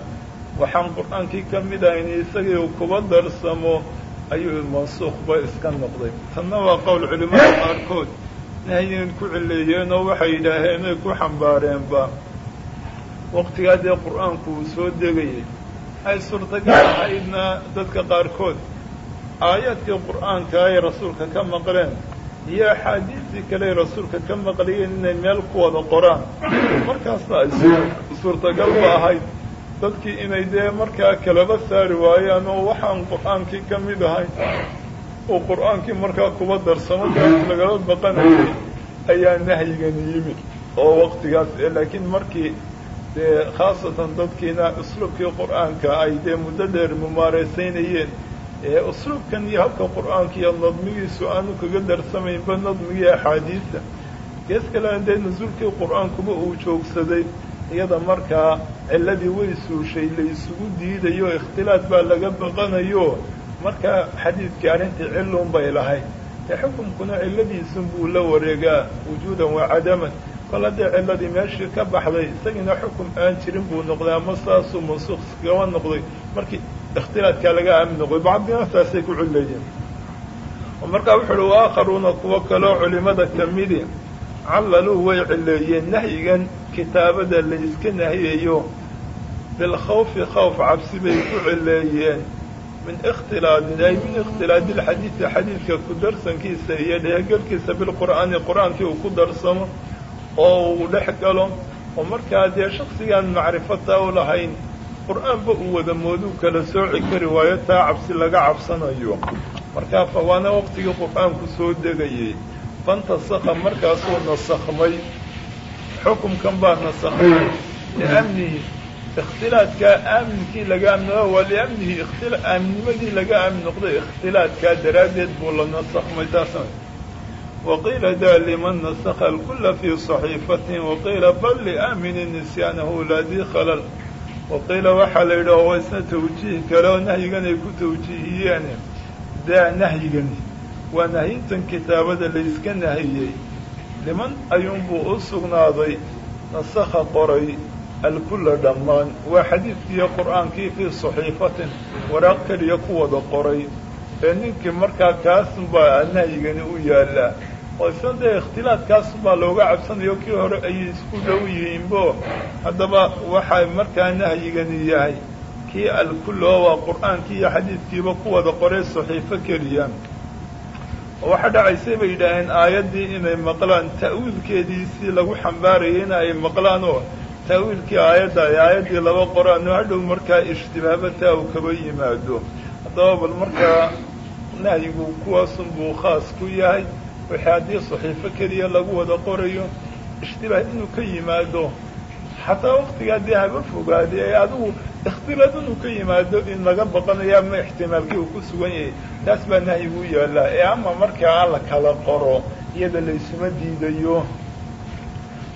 waxaan qur'aankii ka mid ahayn isagii uu kuba darsamo ayuu mansuukhba iska noqday. Tanna waa qowl culimmada qaarkood nahyigan ku cileeyeen oo waxay yidhaaheen ay ku xambaareenba. Waqtigaa dee qur'aanku uu soo degayay ay suurtagal ahaydna dadka qaarkood aayaadkii qur'aanka ay rasuulka ka maqleen iyo axaadiistii kale ay rasuulka ka maqlayeen inay meel ku wada qoraan. Markaasna ay suurtagal ba ahayd dadkii inay dee markaa kalaba saari waayaan oo waxaan qur'aankii ka mid ahay uu qur'aankii markaa kuba darsamo lagala baqanayay ayaa nahyigani yimid oo waqtigaas laakiin markii dee khaasatan dadkiina usluubkii qur'aanka ay dee muddo dheer mumaaraysaynayeen. Ee usluubkan iyo habka qur'aanka iyo nadmigiisu aanu kaga darsamaynba nadmigii axaadiista. Gees kalena dee nasuulkii qur'aankuba uu joogsaday iyada markaa cilladii way suushay la isugu diidayo ikhtilaad baa laga baqanayo. Markaa xadiidkii arrintii cilluun bay lahayd. Dee xukumkuna cilladiisun buu la wareegaa wujuudan wa cadaman kol haddee cilladii meeshii ka baxday isagiina xukum aan jirin buu noqday ama saasuu mansuuq kaba noqday. Markii ikhtilaadkaa laga aamin noqday bacdina taasay ku cileeyeen oo markaa wuxu uhi waakharuuna kuwo kaloo culimada kamidi callaluu way cileeyeen nahyigan kitaabada la iska nahiyayo bilkhawfi khawf cabsi bay ku cileeyeen min ikhtilaadin ay min ikhtilaadi lxadiidi xadiidka ku darsankiisa iyo dheegelkiisa bilqur'aani qur'aankii uu ku darsamo oo uu dhex galo oo markaa dee shaksigaan macrifataa u lahayn qur'aanba uu wada mooduu kala sooci kari waayo taa cabsi laga cabsanayo. Markaa fa waana waqtigii qur'aanku soo degayay. Fantasakha markaasuu nasakhmay xukumkan baa nasakhmay liamnihi ikhtilaadkaa aaminkii laga aamin waa liamnihi aaminnimadii laga aamin noqday ikhtilaadkaa daraaddeed buu la nasakhmay taasna waqiila da liman nasakha alkula fii صaxiifatin waqiila bal liaamini nisyaanahu ladii khalal waqiila waxaa la yidhaha waa isna tawjiih kale oo nahyigan ay ku tawjiihiyeen daa nahyigani waa nahyintan kitaabada la iska nahiyey liman ayuunbuu u sugnaaday nasakha qoray alkula dhammaan waa xadiidkiiyo qur'aankii fii saxiifatin waraaq keliya ku wada qoray ee ninkii markaa kaasunbaa nahyigani u yaallaa isna dee ikhtilaadkaasunbaa looga cabsanayo kii hore ayay isku dhow yihiinbo. Haddaba waxaa markaa nahyigani yahay. Kii alkulla oo waa qur'aankii iyo xadiidkiiba ku wada qoray saxiifo keliya waxaa dhacaysay bay yidhaaheen aayaddii inay maqlaan ta'wiilkeediisii lagu xambaarayay in ay maqlaan oo ta'wiilkii aayadda ay aayaddii laba qoraano hadhow markaa ishtibaabata uu kaba yimaado. Haddaba bal markaa nahyigu kuwaasun buu khaas ku yahay wixii haddii saxiifo keliya lagu wada qorayo ishtibaah inuu ka yimaado. Xataa waktigaa dee haba fogaade ee adigu ikhtilaad inuu ka yimaado in laga baqanayo ama ixtimaalkii uu ku sugan yahay taas baa nahyigu yaallaa. Ee ama markaa la kala qoro iyada laysuma diidayo.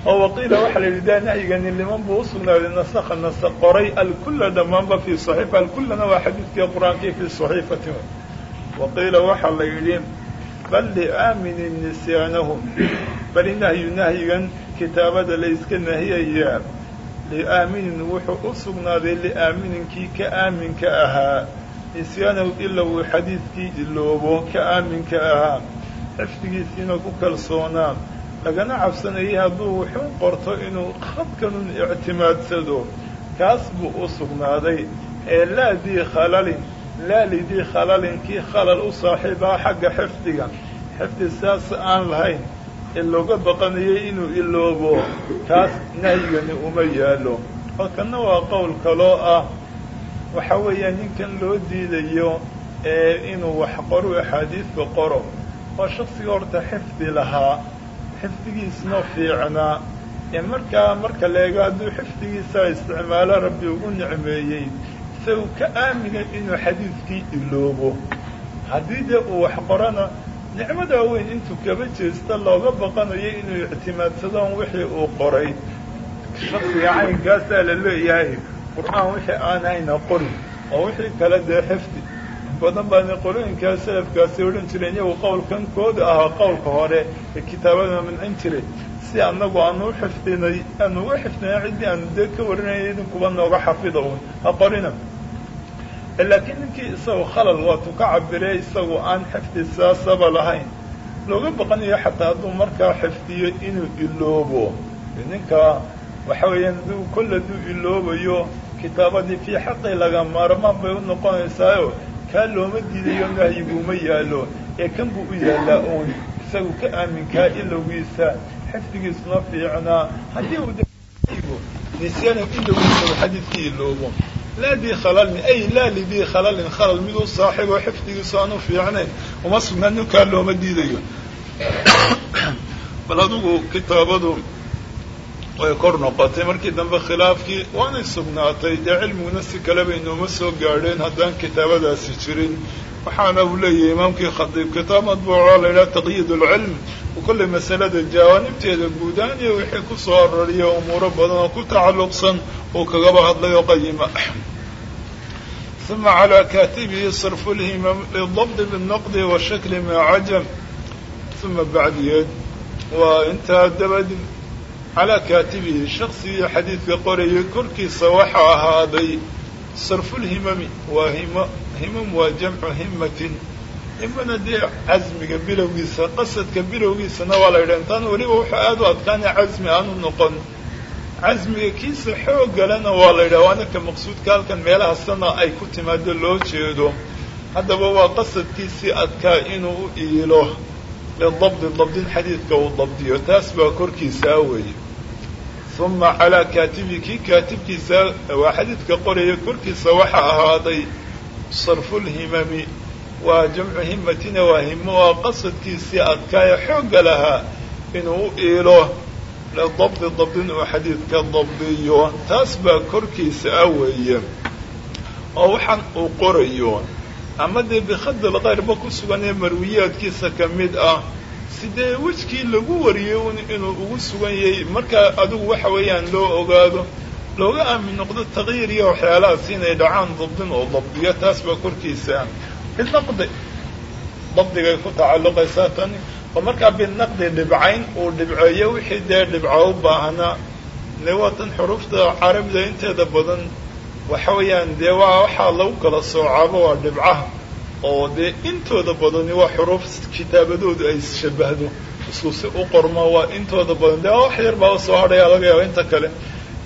Oo waqiila waxaa la yidhi daa nahyigani liman buu usugnaaday nasakha nasa qoray alkulla dhammaanba fii saxiifa alkullana waa xadiidkii qur'aankii fii saxiifati waqiila waxaa la yidhi bal liaamini nisyaanahum bali nahyu nahyigan kitaabada la yska nahiyayaa liaaminin wuxuu u sugnaaday liaamininkii ka aaminka ahaa nisyaanow ila uu xadiidkii iloobo ka aaminka ahaa xifdigiisiina ku kalsoonaa lagana cabsanayay hadduu wuxuu qorto inuu khadkanun ictimaadsado kaas buu u sugnaaday ee laa dii khalalin laa lidii khalalin kii khalal u saaxiibaa xagga xifdiga. Xifdi saas aan lahayn ee looga baqanayay inuu iloobo kaas nahyigani uma yaalo halkanna waa qowl kaloo ah waxa weeya ninkan loo diidayo ee inuu wax qoru axaadiidka qoro. Oo shaksiga horta xifdi lahaa xifdigiisna fiicnaa ee markaa marka la eego hadduu xifdigiisa isticmaalo rabbi ugu nicmeeyey isagu ka aaminay inuu xadiidkii iloobo haddii dee uu wax qorana nicmadaa weyn intuu kaba jeesta looga baqanayo inuu ictimaadsadon wixii uu qoray. Shaksiga caynkaasaa la leeyahay. Qur'aan wixii aan qorin oo wixii kale dee xifdi badan baana qolooyinkaa salafkaasi odhan jireen iyagu qowlkan kooda ahaa qowlka hore ee kitaabada mancin jiray. Si annagu aanu uxifdinay aanu uga xifdinay ciddii aanu dee ka warinaya idinkuba nooga xafida un ha qorina laakiin ninkii isagu khalal waatuu ka cabiree isagu aan xifdi saasaba lahayn looga baqanayo xataa hadduu markaa xifdiyo inuu iloobo ninka waxa weeyaan aduu kolle hadduu iloobayo kitaabadii fii xaqi laga maarmaan bay u noqonaysaayo kaa looma diidayo nahyiguma yaalo ee kan buu u yaallaa uun isagu ka aaminkaa ilowgiisa xifdigiisuna fiicnaa haddii uu nisyaana ilowgiisa xadiidkii iloobo laa dii khalalin ay laa lidii khalalin khalal miduu saaxiiboo xifdigiisu aanu fiicnayn uma sugnaa ninkaa looma diidayo bal adigu kitaabadu way kor noqotay markii dambe khilaafkii waanay sugnaatay dee cilmiguna si kaleba inooma soo gaadheen haddaan kitaabadaasi jirin waxaana uu leeyahay imaamkii khadiib kitaab madbuuco la yidhaha taqyiid alcilm kollay masalada jawaanibteeda guudaan iyo wixii ku soo aroriya umuuro badan oo ku tacalluqsan uu kagaba hadlay qayima uma calaa kaatibihi sarfu lidabdi binnaqdi wa shakli maa uma bacdiyeed waa intaa dabadi calaa kaatibihi shaksigii xadiidka qorayay korkiisa waxaa ahaaday sarfulhimami waa himo himam waa jamcu himatin himana dee casmiga bilowgiisa qasadka bilowgiisana waa la yidhaha intaan weliba wuxuu aada u adkaanay casmi aanu noqon. Casmiga kiisa xooggalena waa la yidhaha waana ka maqsuudka halkan meelaha sana ay ku timaado loo jeedo. Haddaba waa qasadkiisii adkaa inuu u iilo. Lidabdi dabdin xadiidka uu dabdiyo taas baa korkiisaa weeye. Uma calaa kaatibi kii kaatibkiisa waa xadiidka qoraya korkiisa waxaa ahaaday sarfulhimami waa jamcu himatina waa himo waa qasadkiisii adkaaya xoogga lahaa inuu u iilo lidabdi dabdin uu xadiidka dabdiyo taas baa korkiisa ah weeye. Oo waxaan uu qorayo. Ama dee bikhadi lkayrba ku sugan ee marwiyaadkiisa ka mid ah. Sidee wejkii lagu wariyey inuu ugu sugan yahay? Markaa adigu waxa weeyaan loo ogaado looga aamin noqdo taqyiir iyo waxyaalahaas inay dhacaan dabdin oo dabdiyo taas baa korkiisa binaqdi dabdigay ku tacalluqaysaa tani. Oo markaa binaqdi dhibcayn uu dhibceeyo wixii dee dhibco u baahnaa de waa tan xuruufta carabida inteeda badan waxa weeyaan dee waa waxaa lagu kala soocaabo waa dhibcaha oo dee intooda badani waa xuruuf kitaabadoodu ay shabahdo isku si u qorma waa intooda badan. Dee wax yar baa u soo hadhaya laga yaaba inta kale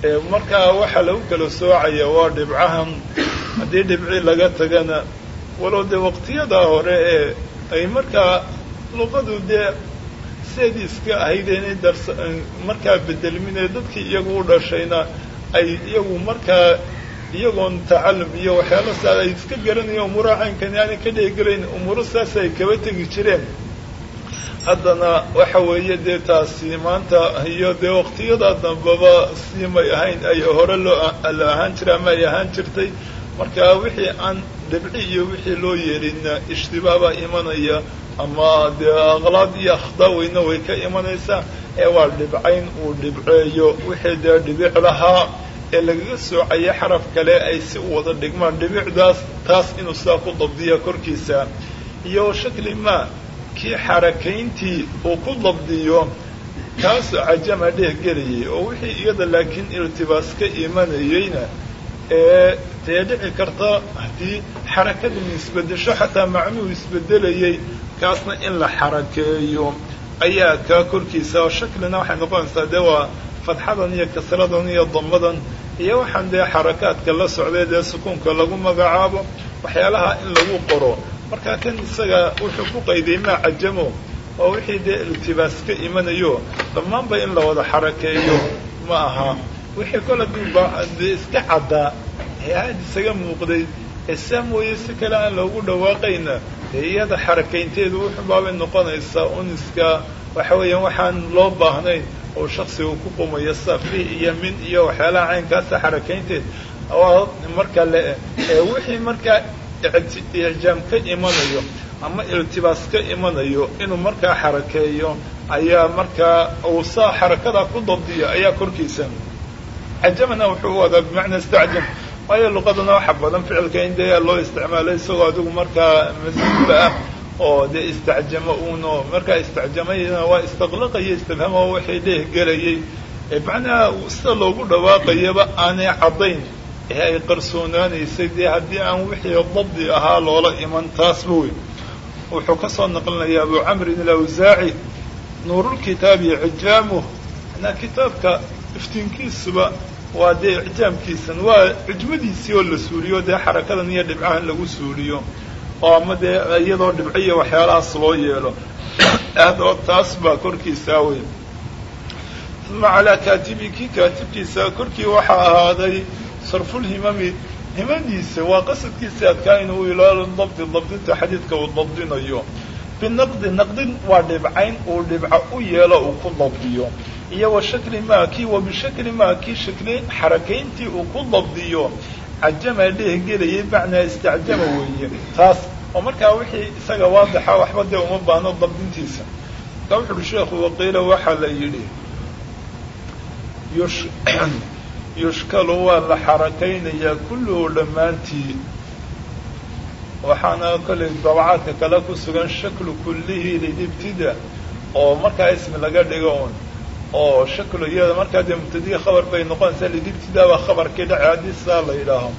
markaa waxaa lagu kala soocaya waa dhibcahan. Haddii dhibci laga tagana walow dee waqtiyadaa hore ee ay markaa luqadu dee sideedii iska ahayd inay darsa markaa bedelminee dadkii iyagu u dhashayna ay iyagu markaa iyagoon tacallum iyo waxyaalo saas ay iska garanayeen umuuraha caynkani aanay ka dhehigelayn umuuro saas ay kaba tegi jireen haddana waxa weeye dee taasi maanta iyo dee waqtiyada dambeba si may ahayn ay hore loo la ahaan jira ama ay ahaan jirtay. Marka wixii aan dhibci iyo wixii loo yeelina ishtibaah baa imanaya ama dee aqlaad iyo akhdaweyna way ka imanaysaa ee waa dhibcayn uu dhibceeyo. Wixii dee dhibic lahaa ee lagaga soocaya xaraf kale ay si u wada dhigmaan dhibicdaas taas inuu sidaa ku dabdiya korkiisa. Iyo shakli ma kii xarakayntii uu ku dabdiyo kaasoo cajama dheh gelayay oo wixii iyada laakiin iltibaas ka imanayeyna ee dee dhici karta haddii xarakadun isbedesho xataa macnuhu isbedelayay kaasna in la xarakeeyo. Ayaa kaa korkiisa oo shaklina waxay noqonaysaa dee waa fadxadan iyo kasradan iyo damadan iyo waxaan dee xarakaadka la socday dee sukuunka lagu magacaabo waxyaalaha in lagu qoro markaa kan isaga wuxuu ku qayday maa cajamo oo wixii dee iltibaas ka imanayo dhammaanba in la wada xarakeeyo ma aha. Wixii kole dee iska caddaa ee aad isaga muuqday ee saa mooye si kale aan loogu dhawaaqayna dee iyada xarakaynteedu wuxubaabay noqonaysaa uniska waxa weeyaan waxaan loo baahnayn oo shaksiga ku qumayo safi iyo min iyo waxyaalaha caynkaasa xarakaynteed. Marka le wixii markaa icjaam ka imanayo ama iltibaas ka imanayo inuu markaa xarakeeyo ayaa markaa uu saa xarakadaa ku dabdiyo ayaa korkiisa. Cajamana wuxuu wadaa bimacnaa istacjam waayo luqadana waxa badan ficilka in loo isticmaalay isagoo adigu markaa mas'uula ah oo dee istacjamo uno markaa istacjamayna waa istiqlaqaya istifhamo waxay dheehgelayay macnaha sida loogu dhawaaqayaba aanay caddayn ee ay qarsoonaanaysay dee haddii aan wixii dabdi ahaa loola iman taasba wey wuxuu ka soo naqlinayaa abu camrin alawsaaci nuurulkitaabi cijaamuh manaa kitaabka iftiinkiisuba waa dee icjaamkiisan waa cujmadiisii oo la suuriyo dee xarakadan iyo dhibcahan lagu suuriyo oo ama dee iyadoo dhibciya waxyaalahaas loo yeelo. [COUGHS] Adoo taas baa korkiisaa wey uma calaa kaatibi kii kaatibkiisa korkii waxaa ahaaday sarfulhimami himadiisa waa qasadkiisa adkaa inuu ilaalo dabdi dabdinta xadiidka uu dabdinayo. Binaqdi naqdin waa dhibcayn uu dhibco u yeelo uu ku dabdiyo. Iyo wa shakli maa kii wa bishakli maa shakli xarakayntii uu ku dabdiyo. Cajama dheehgelayay macnaa istacjama weeye. Taas oo markaa wixii isaga waadixa waxba dee uma baahno dabdintiisa. Markaa wuxu uhi sheekhu waqiila waxaa la yidhi [CLEARS THROAT] yushkalu waa la xarakaynayaa kulluhu dhammaantii. Waxaana kollay dabacaadka kale ku sugan shaklu kullihi lidibtida oo markaa ismi laga dhigo un oo shaklu iyada markaa dee mubtadiga khabar bay noqonaysaa lidibtida baa khabarkii dhace haddii sidaa la yidhaaho.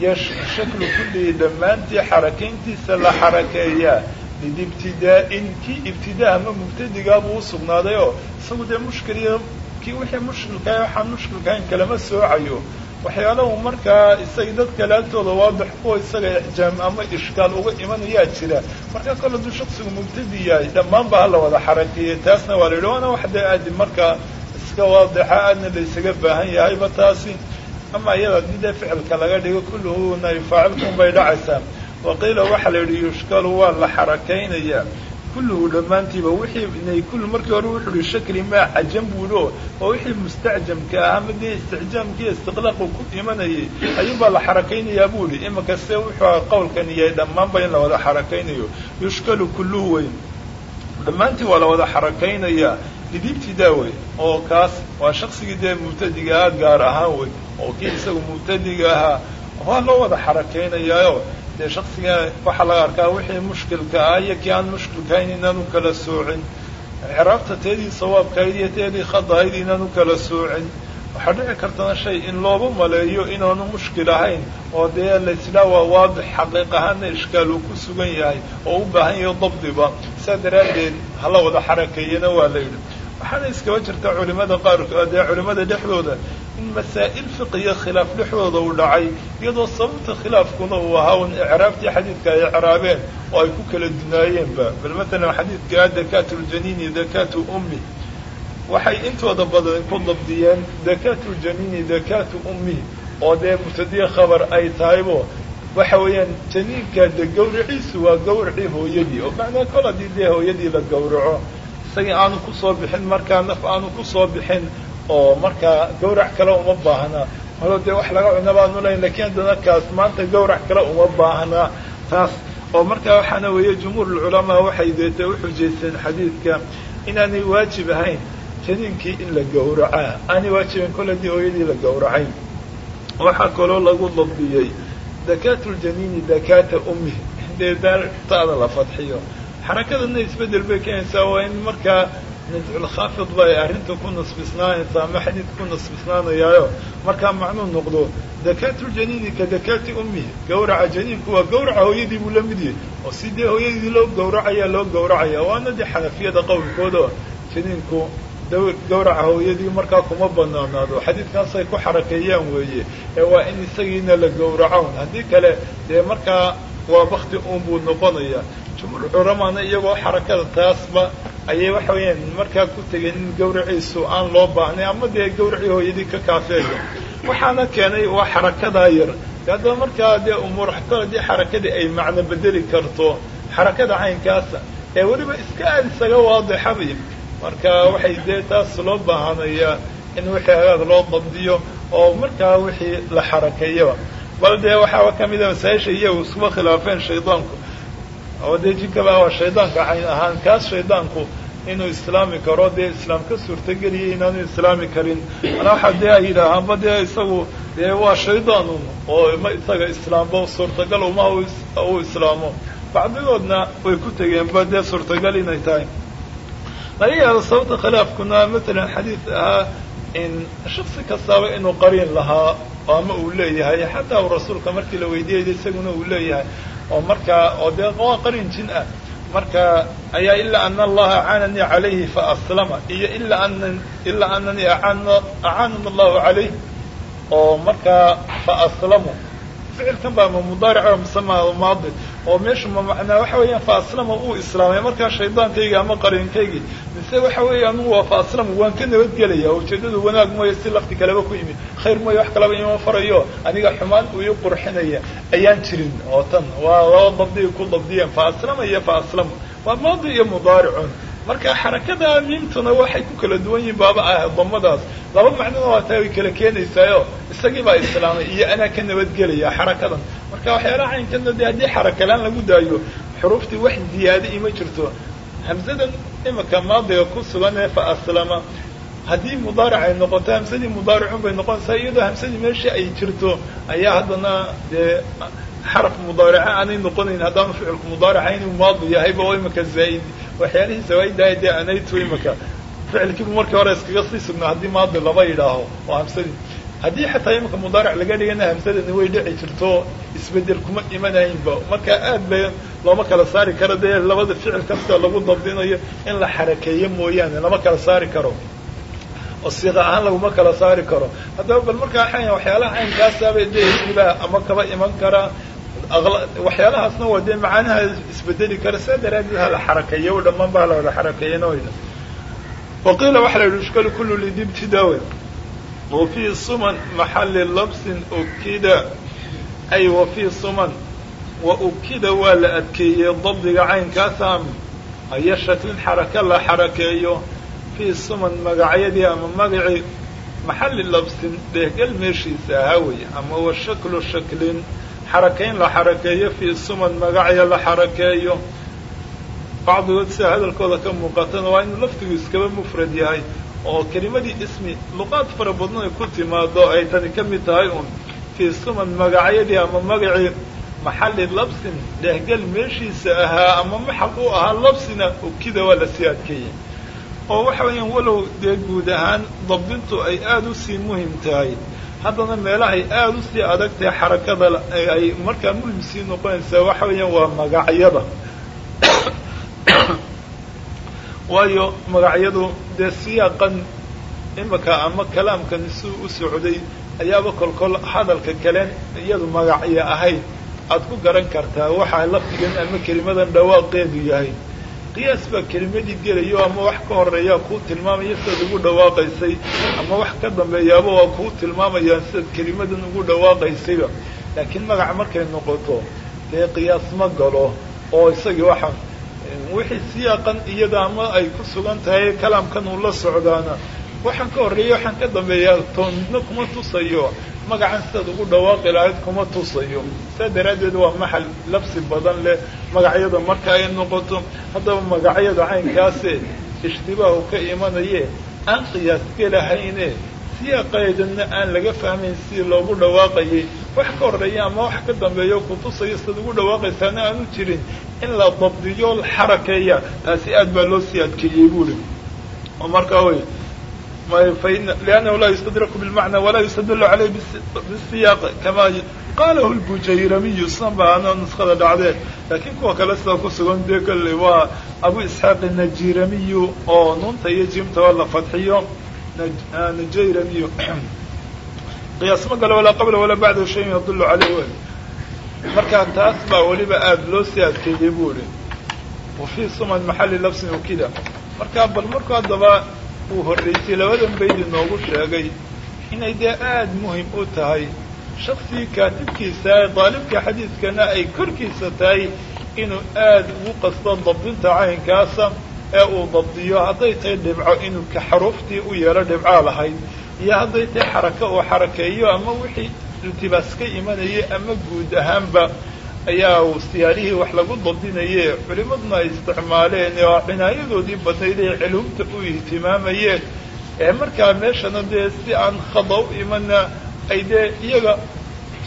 Iyo shaklu kullihi dhammaantii xarakayntiisa la xarakeeyaa lidibtidaa'in kii ibtidaa ama mubtadigaa buu usugnaaday oo isagu dee mushkiliya kii wixii mushkilkaah waxaan mushkilkahayn kalama soocayo waxyaalahu markaa isaga dad kale agtooda waadix kuwa isaga ixjaam ama ishkaal uga imanayaa jira. Markaa kole duu shaksigu mubtadi yahay dhammaanba hala wada xarakeeyey taasna waa la yidhi waana wax dee aadi markaa iska waadixa aadna la ysaga baahan yahayba taasi. Ama iyada haddii dee ficilka laga dhigo kulluhuna faacilkun bay dhacaysaa. Waqiila waxaa la yidhi yushkalu waa la xarakaynayaa kulluhu dhammaantiiba wixii inay kullu markii hore wuxuu ihi shakli maa cajam buulo oo wixii mustacjamka ah ama dee isticjaamkiiyo istiqlaaqu ku imanayay ayuunbaa la xarakaynayaa buu ihi imika se wuxuu qowlkan yahay dhammaanba in la wada xarakaynayo. Yushkalu kulluhu weyn. Dhammaantii waa la wada xarakaynayaa lidibtidaa wey oo kaas waa shaksigii dee mubtadiga ahaa gaar ahaan wey oo kii isagu mubtadiga ahaa waa loo wada xarakaynayaayo dee shaksiga waxaa laga arkaa wixii mushkilka ah iyo kii aan mushkilkahayn inaan u kala soocin. Ciraabta teedii sawaabkahayd iyo teedii khadahayd inaan u kala soocin. Waxaa dhici kartana shay in looba maleeyo inaanu mushkil ahayn oo dee laisdhaa waa waadix xaqiiq ahaana ishkaal uu ku sugan yahay oo u baahan yahay dabdiba. Saa daraaddeed hala wada xarakeeyana waa la yidhi. Waxaana iskaba jirta culimada qaarkood dee culimada dhexdooda masaa'il fiqiya khilaaf dhexdooda uu dhacay iyadoo sababta khilaafkuna uu ahaa un icraabtii xadiidka ay icraabeen oo ay ku kala dunaayeenba. Bal matalan xadiidka dakaatu ljanini dakaatu ummi. Waxay intooda badan ku dabdiyeen dakaatu ljaniini dakaatu ummi oo dee mubtadiye khabar ay tahaybo. Waxa weeyaan janiinka de gawraciisu waa gawracii hooyadii oo macnaa kol haddii dee hooyadii la gawraco. Isagii aanu ku soo bixin markaa naf aanu ku soo bixin oo markaa gawrac kale uma baahnaa malo dee wax laga cuna baanu lahayn lakiin haddana kaas maanta gawrac kale uma baahnaa taas oo markaa waxaana weeye jumhuur ulculamaa waxay deetay u xujaysteen xadiidka inaanay waajib ahayn janiinkii in la gawracaa aanay waajibayn kol haddii hooyadii la gawracay waxaa kaloo lagu dabdiyey dakaatu ljaniini dakaata ummi. Dee taada la fadxiyo. Xarakadana isbeddel bay keenaysaa waa in markaa najculkhaafid bay arrinta ku nasbisnaanaysaa ama xadiid ku nasbisnaanayaayo markaa macnuu noqdo dakaatuljaniini ka dakaati ummihi gawraca janiinku waa gawraca hooyadii buu la mid yahay. Oo si dee hooyadii loo gawracaya loo gawracaya? Waana dee xanafiyada qowlkooda janiinku gawraca hooyadii markaa kuma banaanaado xadiidkaasay ku xarakeeyaan weeye. Ee waa in isagiina la gawraco haddii kale dee markaa waa bakti uun buu noqonaya jumhuur culamaana iyagoo xarakada taasba ayay waxa weeyaan. Markaa ku tegeen in gawraciisu aan loo baahnay ama dee gawracii hooyadii ka kaafeeya waxaana keenay waa xarakadaa yar. Haddaba markaa dee umuur kale haddii xarakadii ay macno bedeli karto xarakada caynkaasa ee weliba iska aad isaga waadixabay marka waxay dee taas loo baahanayaa in wixii hagaag loo dabdiyo oo markaa wixii la xarakeeyaba bal dee waxaaba ka mida masaa-isha iyagu iskuma khilaafeen shaydaanku oo dee jinkaba waa shaydaanka cayn ahaan kaas shaydaanku inuu islaami karo dee islaam ka suurtageliyay inaanu islaami karin mana waxa dee ay yidhaahaanba dee isagu dee waa shaydaanun oo ma isaga islaamba suurtagal uma uu islaamo bacdigoodna way ku tegeenba dee suurtagal inay tahay laga yaabo sababta khilaafkuna matalan xadiid ahaa in shaksi kastaaba inuu qariin lahaa ama uu leeyahay xataa uu rasuulka markii la weydiiyay isaguna uu leeyahay oo markaa oo dee qarin jin ah. Marka ayaa ilaa ana allaha acaananii calayhi faaslama iyo ilaa ana ilaa ananii acaanana allahu calayh oo markaa faaslamu ficilkan baa ma mudaaric mise ma maadi oo meeshu ma macnaa waxa weeyaan faaslama uu islaamay markaa shaydaankaygii ama qariinkaygii. Mise waxa weeya anugu waa faaslamu waan ka nabadgelaya ujeedadu wanaag mooyo si lafti kaleba ku yimid khayr mooyo wax kaleba ima farayo. Aniga xumaan uu ii qurxinaya. Ayaan jirin. Oo tan waa laba dabdiga ku dabdiyeen faaslama iyo faaslamu waa maadi iyo mudaaricun marka xarakada miimtuna waxay ku kala duwan yihiin baaba ah damadaas laba macnona waa taa way kala keenaysaayo isagii baa islaamay iyo anaa ka nabadgelaya xarakadan. Marka waxyaalaha caynkana dee haddii xarakalaan lagu daayo xuruuftii wax ziyaada ima jirto. Hamsadan imika maadiga ku sugan ee fa aslama haddii mudaaric ay noqoto hamsadii mudaaricun bay noqonaysaa iyadoo hamsadii meeshii ay jirto ayaa haddana dee xaraf mudaarica aanay noqonayn. Haddaanu ficilku mudaarica inuu maadi yahayba oo imika zaa'id waxyaalihii zawaaiddahay dee anaytu imika ficilkiibu markii hore iskaga sii sugnaa haddii maadi laba yidhaaho oo hamsadii haddii xataa imika mudaaric laga dhigana hamsadani way dhici jirto isbeddel kuma imanaynba marka aad bay looma kala saari karo dee labada ficil kasta lagu dabdinayo in la xarakeeyo mooyaane lama kala saari karo. Oo siiqa ahaan laguma kala saari karo. Haddaba bal markaa waxyaalaha caynkaasabay dee ibaa ama kaba iman karaa waxyaalahaasna waa dee macaanaha isbedeli kara saa daraaddeed hala xarakeeyo dhammaan ba hala wada xarakeeyana wayna waqiila waxaa la yidhi ishkalu kullu lidibtidaawe wa fii suman maxalli labsin ukida ay wa fii suman wa ukida waa la adkeeyey dabdiga caynkaasa aya shaklin xaraka la xarakeeyo fii suman magacyadii ama magacii maxalli labsin dheehgal meeshiisa ahaa weeye ama wa shaklu shaklin xarakayn la xarakeeyo fii suman magacya la xarakeeyo. Bacdigood sida hadalkooda ka muuqatana waa inuu laftigu iskaba mufrad yahay oo kelimadii ismi luqaad fara badan ay ku timaado ay tani ka mid tahay un fii suman magacyadii ama magacii maxalli labsin dheehgal meeshiisa ahaa ama maxal u ahaa labsina ukida waa la sii adkeeyey. Oo waxa weeyaan walow dee guud ahaan dabdintu ay aada u sii muhiim tahay haddana meelahay aada u sii adag tahay xarakada ay markaa muhiim sii noqonaysaa waxa weeyaan waa magacyada. [COUGHS] Waayo magacyadu dee siyaaqan imika ama kalaamkani si u socday ayaaba kolkol hadalka kaleen iyadu magacyo ahayd aad ku garan kartaa waxaa lafdigan ama kelimadan dhawaaqeedu yahay qiyaas baa kelimadii gelayo ama wax ka horeeyaa kuu tilmaamaya sidaad ugu dhawaaqaysay ama wax ka dambeeyaaba waa kuu tilmaamayaan sidaad kelimadan ugu dhawaaqaysayba. Laakiin magac markay noqoto dee qiyaas ma galo oo isagii waxa wixii siyaaqan iyada ama ay ku sugan tahay kalaamkan uu la socdaana. Waxaan ka horreeya waxaan ka dambeeyaa toon midna kuma tusayo magacan sidaad ugu dhawaaqi lahayd kuma tusayo. Saa daraaddeed waa maxal labsi badan leh magacyada marka ay noqoto haddaba magacyada caynkaase ishtibaahu ka imanaye aan qiyaas gelahayne siyaaqeedana aan laga fahmayn sidii loogu dhawaaqayay. Wax ka horreeya ama wax ka dambeeyo kutusayo sidaad ugu dhawaaqaysaana aanu jirin in la dabdiyo xarakeeya taasi aad baa loo sii adkeeyey buuri oo markaa wey لأنه لا يستدرك بالمعنى ولا يستدل عليه بالسياق كما قاله البجيرمي صنبا أنا نسخة دعدين لكن كوا كلا سida ku sugan dee kale waa أبو إسحاق النجيرمي oo nuunta iyo jimta waa la fadxiyo نجيرمي قياas ma galo walaa qabla walaa bacdahu shay yadulu caleyh wel markaa taas baa weliba aada loo sii adkeeyey buu ihi wa fii suman maxalli labsin wakida markaa bal markuu haddaba uu horreysay labadan bayd inoogu sheegay inay dee aada muhiim u tahay. Shaksigii kaatibkiisa daalibka xadiiskana ay korkiisa tahay inuu aada ugu qasto dabdinta caynkaasa ee uu dabdiyo. Hadday tahay dhibco inuu ka xaruuftii u yeelo dhibcaa lahayd. Iyo hadday tahay xarako uu xarakeeyo ama wixii iltibaas ka imanayay ama guud ahaanba ayaa siyaalihii wax lagu dabdinaye culimaduna ay isticmaaleen oo cinaayadoodii badnayd ay culumta u ihtimaamayeen ee markaa meeshana dee si aan khada u imana ay dee iyaga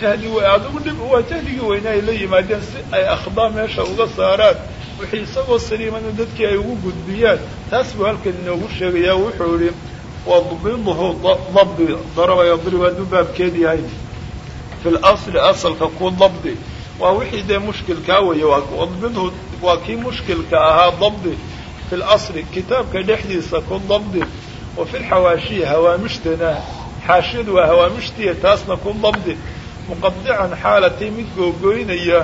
jahli adugu dhib waa jahligii weyne ay la yimaadeen si ay akhdaa meesha uga saaraan. Wixii isagoo saliimana dadkii ay ugu gudbiyaan. Taas buu halkan inoogu sheegayaa wuxuu yihi wadbiduhu dabdi daraba yadrib hadduu baabkeed yahay. Fi lasli asalka ku dabdi waa wixii dee mushkilkaa weeye wadbidhu waa kii mushkilka ahaa dabdi fi lasli kitaabka dhexdiisa ku dabdi wa fi lxawaashiyi hawaamishtana xaashiyadu waa hawaamishtiya taasna ku dabdi. Muqadican xaalatay mid googoynaya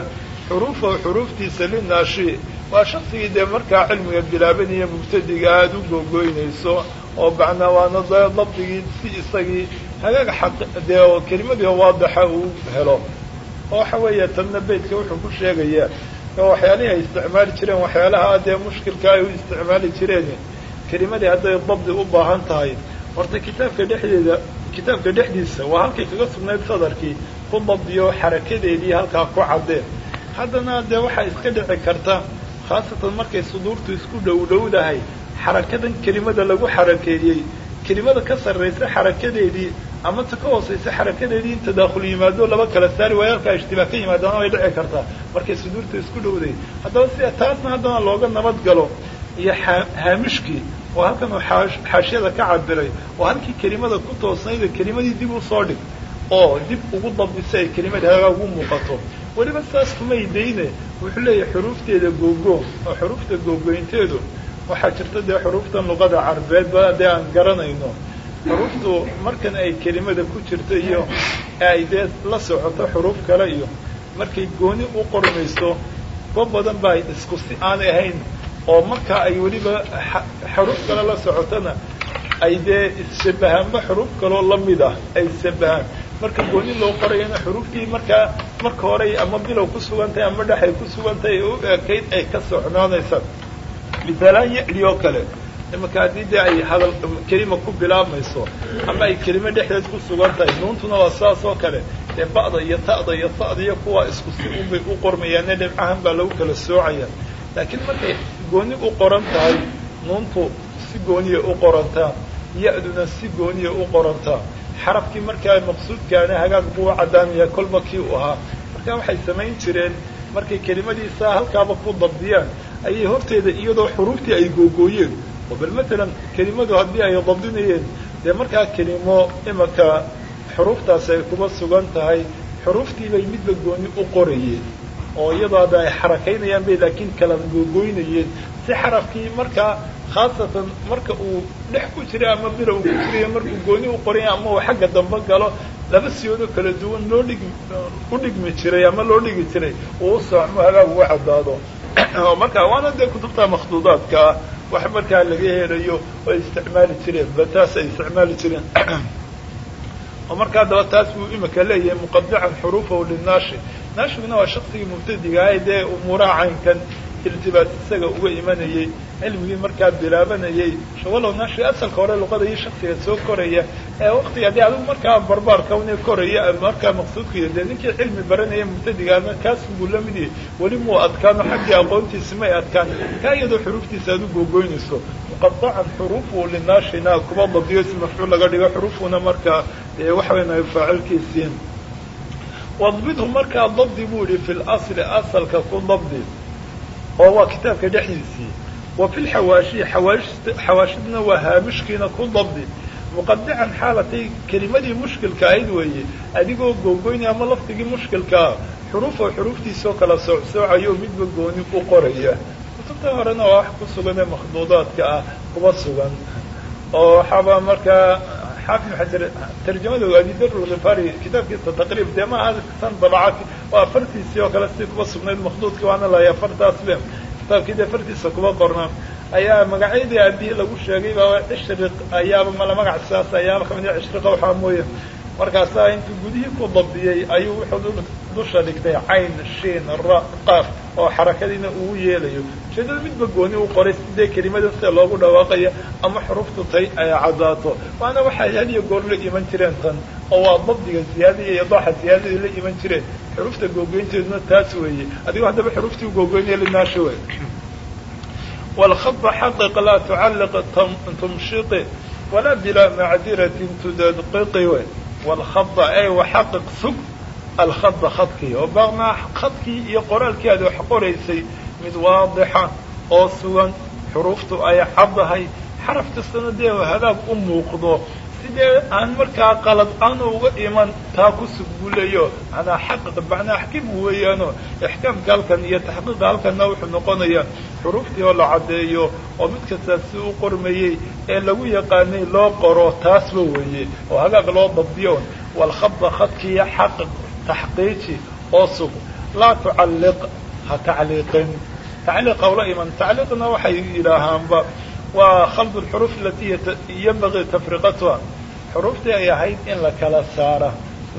xuruufahu xuruuftiisa linaashi. Waa shaksigii dee markaa cilmiga bilaabanaya mubtadiga aada u googoynayso oo macnaa waana dabdigii si isagii hagaag xaq dee kelimadii waadixa uu helo oo waxa weeye tanna beytka wuxuu ku sheegayaa oo waxyaalihii ay isticmaali jireen waxyaalaha dee mushkilka ay u isticmaali jireen kelimadii hadday dabdi u baahan tahay. Horta kitaabka dhexdeeda kitaabka dhexdiisa waa halkay kaga sugnayd sadarkii ku dabdiyo xarakadeedii halkaa ku caddeen. Haddana dee waxaa iska dhici karta khaasatan markay suduurtu isku dhowdhowdahay xarakadan kelimada lagu xarakeeyey kelimada ka sarraysa xarakadeedii ama ta ka hoosaysa xarakadeedii in tadaakhul yimaado laba kala saari waayo halkaa ishtibaah ka yimaadaana way dhici kartaa markay suduurta isku dhowday haddaba si taasna haddana looga nabad galo iyo haamishkii oo halkan uu xaashiyada ka cabiray oo halkii kelimada ku toosnayda kelimadii dib u soo dhig oo dib ugu dabdisa ay kelimada hagaa ugu muuqato weliba saas kumay dayne wuxuu leeyahay xuruufteeda googo oo xuruufta googoynteedu waxaa jirta dee xuruuftan luqada carabeed ba dee aan garanayno xuruuftu markan ay kelimada ku jirto iyo ay la socoto xuruuf kale iyo markay gooni u qormayso ko badan ba isku si ahayn oo markaa ay weliba xuruuf kale la socotona ay dee isshabahaanba xuruuf kaloo la mid ah ay ishabahaan marka gooni loo qorayana xuruuftii markaa marka hore ama bilow ku sugan tahay ama dhex ay ku sugan tahay u ekayd ay ka socnoonaysa misaalaan yacli kale imanka haddii dee ay hadal kelima ku bilaabmayso ama ay kelimo dhexdeed ku sugan tahay nuuntuna waa saas oo kale. Dee ba'da iyo ta'da iyo ta'da iyo kuwaa isku si unbay u qormayaane dhibcahan baa lagu kala soocaya. Laakiin markay gooni u qoran tahay nuuntu si gooniya u qorantaa ya-duna si gooniya u qorantaa. Xarafkii markaa maqsuudkaana hagaag buu u kolba kii u ahaa. Marka waxay samayn jireen markay kelimadiisa halkaaba ku dabdiyaan ayay horteeda iyadoo xuruuftii ay googooyeen oo bal matalan kelimadu haddii ay dabdinayeen dee markaa kelimo imanka xuruuftaasi ay kuba sugan tahay xuruuftii bay midba gooni u qorayeen oo iyadoo hadda ay xarakaynayaan bay laakiin kala googooynayeen si xarafkii markaa khaasatan marka uu dhex ku jira ama bila uu ku jirayo markuu gooni u qoraya ama uu xagga dambe galo laba siyoodoo kala duwan loo dhig u dhigmi jiray ama loo dhigi jiray uu u soocmo hagaag uga caddaado [COUGHS] markaa waana dee kutubta makhduudaadka ah. Wax markaa laga helayo oo ay isticmaali jireen ba taas ay isticmaali jireen. [COUGHS] Oo markaa daba taas buu imika leeyahay muqadican xuruufahu linaashi naashiguna waa shaksigii mubtadiga ahay dee umuuraha iltibaas isaga uga imanayey cilmigii markaa bilaabanayey shawalow naashi asalka hore luqada iyo shaksiga soo koraya ee waktiga dee adigu markaa barbaarka una koraya markaa maqsuudkaiyo dee ninkii cilmi baranaya mubtadigaana kaas buu la mid yahay weli muu adkaano xaggii aqoontiisi may adkaan kaa iyadoo xuruuftiisa aad u googoynayso muqadacan xuruufu linaashina kuba dabdiyo mafcuul laga dhigo xuruufuna markaa dee waxaweyna faacilkiisiin. wadbidhu markaa dabdi buu yihi fi lasli asalka ku dabdi oo waa kitaabka dhexdiisii. Wa fi lxawaashi xawaash xawaashidna waa haamishkiina ku dabdi. Muqadican xaalatay kelimadii mushkilka ahayd weeye. Adigoo googoynaya ama lafdigii mushkilkaa xuruufoo xuruuftiisoo kala soocsoocayo midba gooni u qoraya. Kutubta horena waa wax ku sugan ee makhduudaadka ah kuba sugan. Oo waxaaba markaa xaafid tarjamada abidar alghifari kitaabkiisa taqriib dee ma aha san dabaca waa fartiisii oo kale si kuba sugnayd makhduudkii waana lahayaa fartaas be kitaabkii dee fartiisa kuba qornaa ayaa magacyadii aabihii lagu sheegay baa cishriq ayaaba mala magac sidaas ayaaba ka mid cishriqa waxaa mooye markaasaa intuu gudihii ku dabdiyey ayuu wuxuu dusha dhigtay cayn shiin ra qaaf oo xarakadiina uu yeelayo. Ujeedada midba gooni u qoray sidee kelimadan sida loogu dhawaaqaya ama xuruftu tay ay cadaato? Waana waxay had iyo goor la iman jireen tan oo waa dabdiga ziyaadaya iyo dooxa ziyaadada la iman jireen. Xurufta googoynteeduna taas weeye. Adigoo haddaba xuruftii googoynaya linaashawe walkhaba xaqiq laa tucalliq tumshii walaa bilaa macdiratin tudadqiqi walkhada ay waxaqiq sug alkhada khadkii oo baqnaa khadkii iyo qoraalkii aad wax qoraysay mid waadixa oo sugan xuruuftu ay caddahay xaraf kastana dee hagaag u muuqdo sidee aan markaa qalad aanu uga iman taa ku sugulayo manaa xaqiq macnaa xkim weeyaano. Ixkaamka halkan iyo taxqiiqa halkanna wuxuu noqonayaa xuruuftii oo la caddeeyo oo mid kastaa si u qormayey ee lagu yaqaanay loo qoro taasba weeye. Oo hagaag loo dabdiyo walkhada khadkiiyo xaqiq taxqiiji oo sug laa tucalliq ha tacliiqin. Tacliiqa ula iman. Tacliiqna waxay yidhaahaanba waa khaldu lxuruuf alatii yanbagii tafriqatuha xuruuftii ay ahayd in la kala saara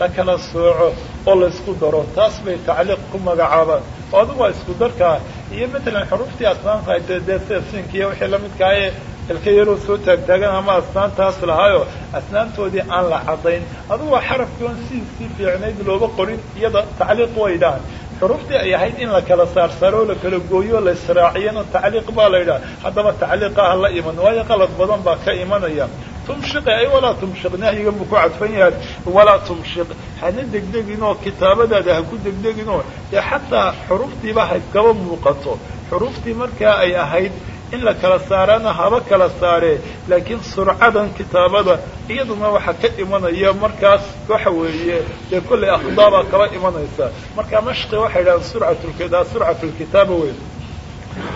la kala sooco oo la isku daro taas bay tacliiq ku magacaabaan. Oo adigu waa isku darkaa iyo matalan xuruuftii asnaanta ahayd dee sida siinka iyo wixii ilka yaroo soo taagtaagan ama asnaantaas lahaayo asnaantoodii aan la caddayn. Adigu waa xarafkii on si si fiicnayd looga qorin iyada tacliiq way dhahan xuruuftii ay ahayd in la kala saarsaaro o la kala gooyo la israaciyana tacliiq baa la yidhaha. Haddaba tacliiqa ha la iman waayo qalad badan baa ka imanaya. Tumshiqi ay walaa tumshiq nahyigan buu ku cadfan yahay. Walaa tumshiq hana degdeginoo kitaabadaada ha ku degdeginoo dee xataa xuruuftiiba ha kaba muuqato. Xuruuftii markaa ay ahayd in la kala saarana haba kala saaree laakiin surcadan kitaabada iyaduna waxaa ka imanaya markaas waxa weeye dee kollay akhdaabaa kaba imanaysa. Marka mashqi waxay yidhahaan surcatulkida surcatulkitaaba wey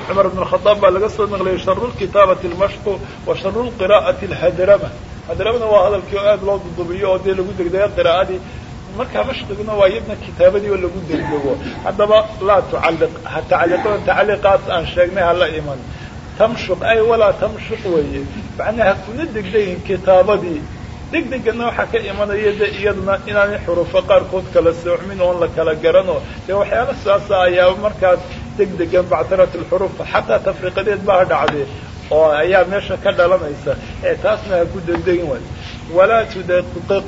cumar ibn khadaab baa laga soo naqliyay sharu lkitaabati almashqu wa sharu lqiraa'ati alhadrama hadramana waa hadalkii oo aada loo dudubiyo oo dee lagu degdega qiraa'adii. Markaa mashqiguna waa iyadna kitaabadii oo lagu degdego. Haddaba laa tucalliq ha tacliiqo tacliiqaas aan sheegnay hala iman tamshuq ay walaa tamshuq weeye. Macnaha kuna degdegin kitaabadii. Degdegana waxaa ka imanaya de iyaduna inaanay xurufo qaarkood kala soocmin oon la kala garano. Dee waxyaala saasa ayaa markaas degdegan bactarat alxuruf xataa tafriqadeed baa dhacdee oo ayaa meesha ka dhalanaysa. Ee taasna ha ku degdegin way walaa tudaqiq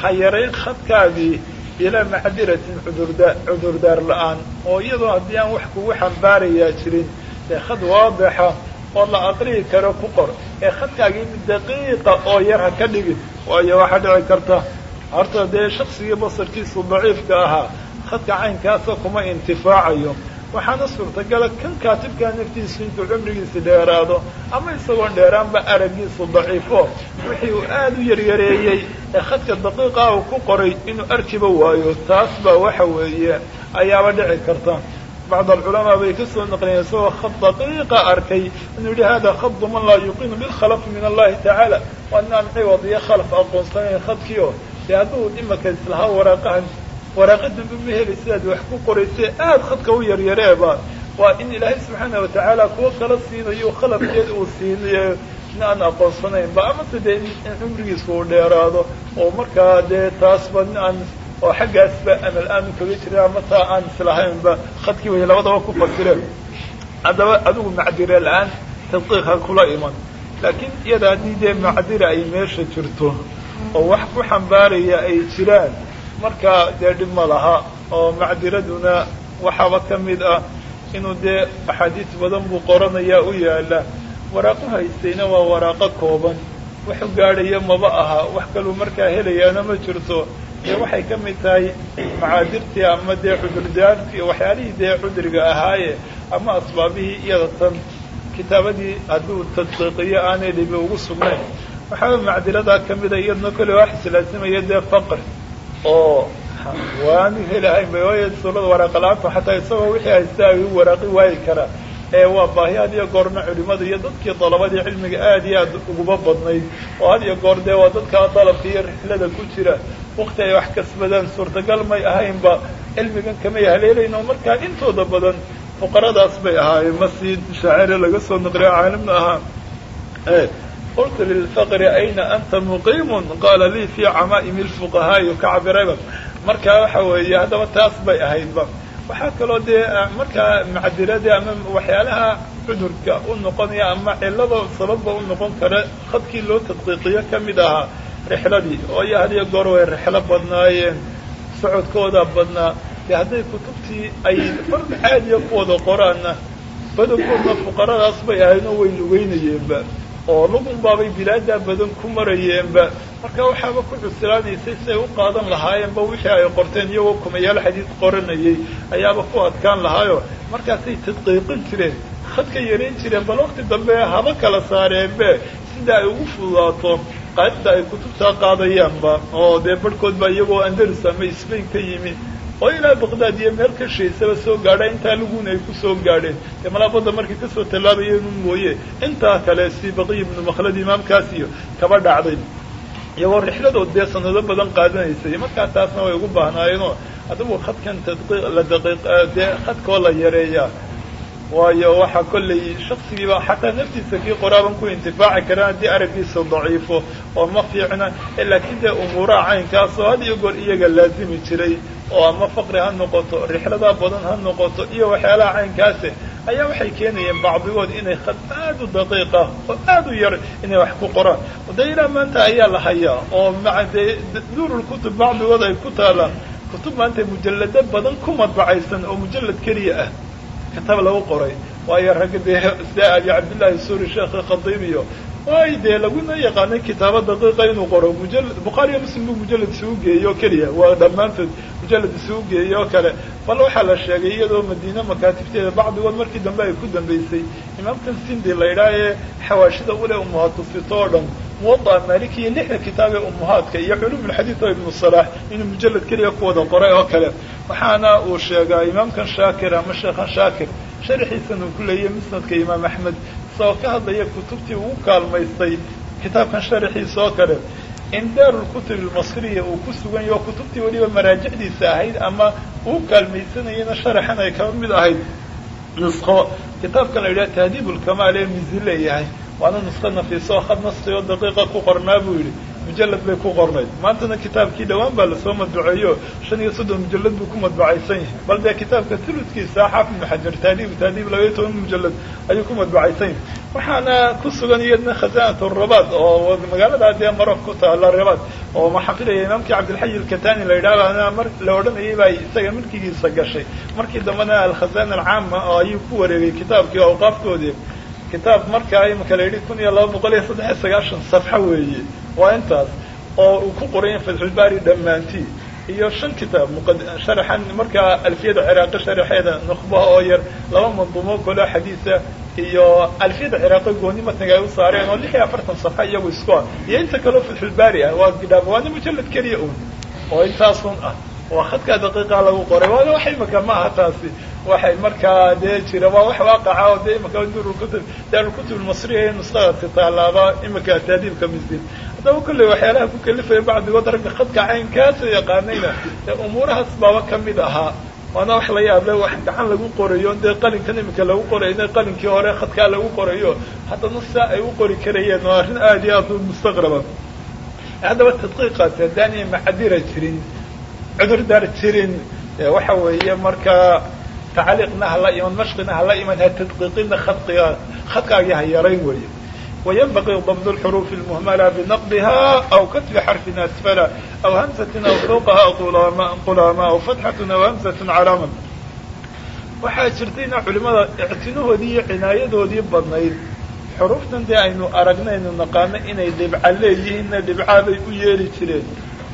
ha yarayn khadkaagii ilaa macdiratin cudurdaa cudurdaar la'aan. Oo iyadoo haddii aan wax kugu xambaarayaa jirin dee khad waadixa oo la aqriyi karo ku qor ee khadkaagii mid daqiiqa oo yar ha ka dhigin waayo waxaa dhici karta horta dee shaksigii basarkiisu daciifka ahaa khadka caynkaasa kuma intifaacayo. Waxaana suurtagala kan kaatibkaa naftiisu intuu cumrigiisa dheeraado ama isagoon dheeraanba araggiisu daciifo wixii uu aada u yaryareeyey ee khadka daqiiqa uu ku qoray inuu arkiba waayo taas baa waxa weeye ayaaba dhici karta bacd alculamaa bay ka soo naqliyeen isagoo khad daqiiqa arkay inuu yihi hada khadu man laa yuqinu bilkhalaf min allahi tacaala waa inaan ciwad iyo khalaf aqoonsanayn khadkiio dee hadduu imaka islahaa waraaqahan waraaqa dambe ma heli sidaad wax ku qoraysee aada khadka u yaryareeba waa in ilaahay subxaana watacaala kuwa kala siinayo khalafkeeda uu siinayo in aan aqoonsanaynba amase dee in cumrigiisa uu dheeraado oo markaa dee taasba in aan oo xaggaasba amal aanu kaga jirin ama taa aan islahaynba khadkii way labadaba ku fasireen haddaba adigu macdire la'aan tadqiiq ha kula iman. Laakiin iyada haddii dee macdira ay meesha jirto oo wax ku xambaaraya ay jiraan markaa dee dhib ma laha oo macdiraduna waxaaba ka mid ah inuu dee axaadiis badan buu qoranayaa u yaalla waraaqo haystayna waa waraaqo kooban. Waxu gaadhaya maba aha wax kaluu markaa helayaana ma jirto dee waxay ka mid tahay macaadirtii ama dee cudurdaartii waxyaalihii dee cudriga ahaaye ama asbaabihii iyada tan kitaabadii hadduu tadqiiqiyo aanay dhibi ugu sugnayn. Waxaa macdiradaa kamida iyadna kole wax islaasimaya dee faqr oo waanu helahayn ba waayo suurada waraaqala-aantu xataa isagoo wixii haysta ay u waraaqi waayi karaa ee waa baahi had iyo goorna culimada iyo dadkii dalabadii cilmiga aad iyo aad uguba badnayd. Oo had iyo goor dee waa dadkaa dalabka iyo rixlada ku jira. Wakti ay wax kasbadaan suurtagal may ahaynba cilmigan kamay haleelayn markaa intooda badan fuqaradaas bay ahaayeen. Masii shaacire laga soo naqliyo caalimna ahaa. Qultu lilfaqri ayna anta muqiimun? Qaala lii fii camaa'imi lfuqahaa'i ka cabirayba markaa waxa weeye haddaba taas bay ahaydba waxaa kaloo dee markaa macdiradii ama waxyaalaha cudurka u noqonaya ama cilada sababba u noqon kara khadkii loo tadqiiqiyo ka mid ahaa rixladii oo iyo had iyo goor way rixlo badnaayeen socodkooda badnaa. Dee hadday kutubtii ay fard caadiya ku wada qoraanna badankoodna fuqaradaas bay ahayd oo way lugeynayeenba oo lugun baabay bilaadaa badan ku marayeenba. Marka waxaaba ku cuslaanaysay siay u qaadan lahaayeenba wixii ay qorteen iyagoo kumayaal xadiid qoranayay ayaaba ku adkaan lahaayo. Markaasay tadqiiqin jireen khadka yarayn jireen bal waqti dambe haba kala saareenbe sida ay ugu fududaato qaadida ay kutubtaa qaadayaanba. Oo dee barhkood baa iyagoo andalus ama sbain ka yimi oo ilaa baqdaad iyo meel ka shaysaba soo gaadha intaa laguna ay ku soo gaadheen dee malaabadda markay ka soo tallaabayeen un mooye intaa kale si baqiy ibnu makhlad imaamkaas kaba dhacday iyagoo rixladood dee sanado badan qaadanaysay markaa taasna way ugu baahnaayeenoo adigu khadkan tadqiiq la daqiiq dee khadkoo la yareeyaa waayo waxaa kollay shaksigiiba xataa naftiisa kii qoraaban ku intifaaci karaan haddii araggiisa daciifo oo ma fiicna laakiin dee umuuraha caynkaas oo had iyo goor iyaga laazimi jiray oo ama faqri ha noqoto rixladaa badan ha noqoto iyo waxyaalaha caynkaase ayaa waxay keenayeen bacdigood inay khad aad u daqiiq ah oo aad u yar inay wax ku qoraan. De ilaa maanta ayaa la hayaa oo maa dee duurul kutub bacdigood ay ku taalaan kutub maanta mujallado badan ku madbacaysan oo mujallad keliya ah. Kitaab lagu qoray. Waayo ragga dee sida abi cabdillahi suri sheekh khadiib iyo way dee laguna yaqaanay kitaabo daqiiqa inuu qoro mujallad bukhaariyo muslim buu mujallad isugu geeyey oo keliya. Waa dhammaantood mujallad isugu geeyey oo kale. Bal waxaa la sheegay iyadoo madiine makaatibteeda bacdigood markii dambe ay ku dambaysay imaamkan sindi la idhaha ee xawaashida ule umuhatusito oo dhan muwada'a maliki iyo lixda kitaab ee umuhaadka iyo culum ulxadiid oo ibnu salaax inuu mujallad keliya ku wada qoray oo kale. Waxaana uu sheegaa imaamkan shaakir ama sheekhan shaakir sharaxiisan uu ku leeyahy musnadka imaam axmed isagoo ka hadlaya kutubtii ugu kaalmaystay kitaabkan sharaxiisa oo kale in daarulkutub almasriya uu ku sugan yaho kutubtii weliba maraajicdiisa ahayd ama uu kaalmaysanayana sharaxan ay kaba mid ahayd. Nusqo kitaabkan la yidhaha tahdiib ee mizi leeyahay. Waana nusqo nafiiso oo khad nasti oo daqiiqa ku qornaa buu yidhi mujallad bay ku qornayd maantana kitaabkii dhawaan baa la soo madbuceeyo. Shan iyo soddon mujallad buu ku madbacaysan yahay. Bal dee kitaabka tuludkiisa xaafid ibnu xajar tahdiib tahdiib labaiyo toban mujallad ayuu ku madbacaysan yahay. Waxaana ku sugan iyadna khazaanat rabaad oo magaalada dee marok ku taala rabaad oo maxaqilaya imaamkii cabdilxayi alkatani la yidhaahana mar la odhanayay baa isaga milkigiisa gashay. Markii dambena alkhazana alcaama oo ayuu ku wareegay kitaabkii awqaafkoodii kitaab markaa imika la yidhi kun iyo laba boqol iyo saddex iyo sagaashan safxo weeye waa intaas oo uu ku qoray fatxulbaari dhammaantii iyo shan kitaab sharaxan markaa alfiyada ciraaqi sharaxeeda nukhbaha oo yar laba manduumo kolo xadiisa iyo alfiyada ciraaqi gooni matniga ay u saareen oo lix iyo afartan safxa iyagu isku ah iyo inta kaleo fatxulbaari ah waa gidhaab waana mujallad keliya un oo intaasun ah. Waa khadkaa daqiiqa lagu qoray. Waana wax imika ma aha taasi. Waxay markaa dee jira waa wax waaqaca oo dee imika durulkutub daarulkutub almasriya ee nusqadaasi taalaaba imika taadiibka misdin haddaba kolley waxyaalaha ku kalifaya bacdigood ragga khadka caynkaasoo yaqaanayna. Ee umuurahaas baaba ka mid ahaa. Waana wax la yaable wax gacan lagu qorayo. Dee qalinkan imika lagu qorayo qalinkii hore khadkaa lagu qorayo haddana sidaa ay u qori karayeen oo arrin aada iyo aad u mustaqraba haddaba tadqiiqaasi haddaanay macadira jirin cudurdaar jirin waxa weeye markaa tacliiqna hala iman mashqina hala iman ha tadqiiqina khadqiga khadkaagii ha yarayn weeye وينبغي ضبط الحروف المهملة بنقضها أو كتب حرف أسفل أو همزة أو فوقها قلامة أو فتحة أو همزة علامة waxaa jirtayna culimada ictinahoodii iyo cinaayadoodii badnayd xuruuftan dee aynu aragnaynu naqaano inay dhibca leeyihiinna dhibcaa bay u yeeli jireen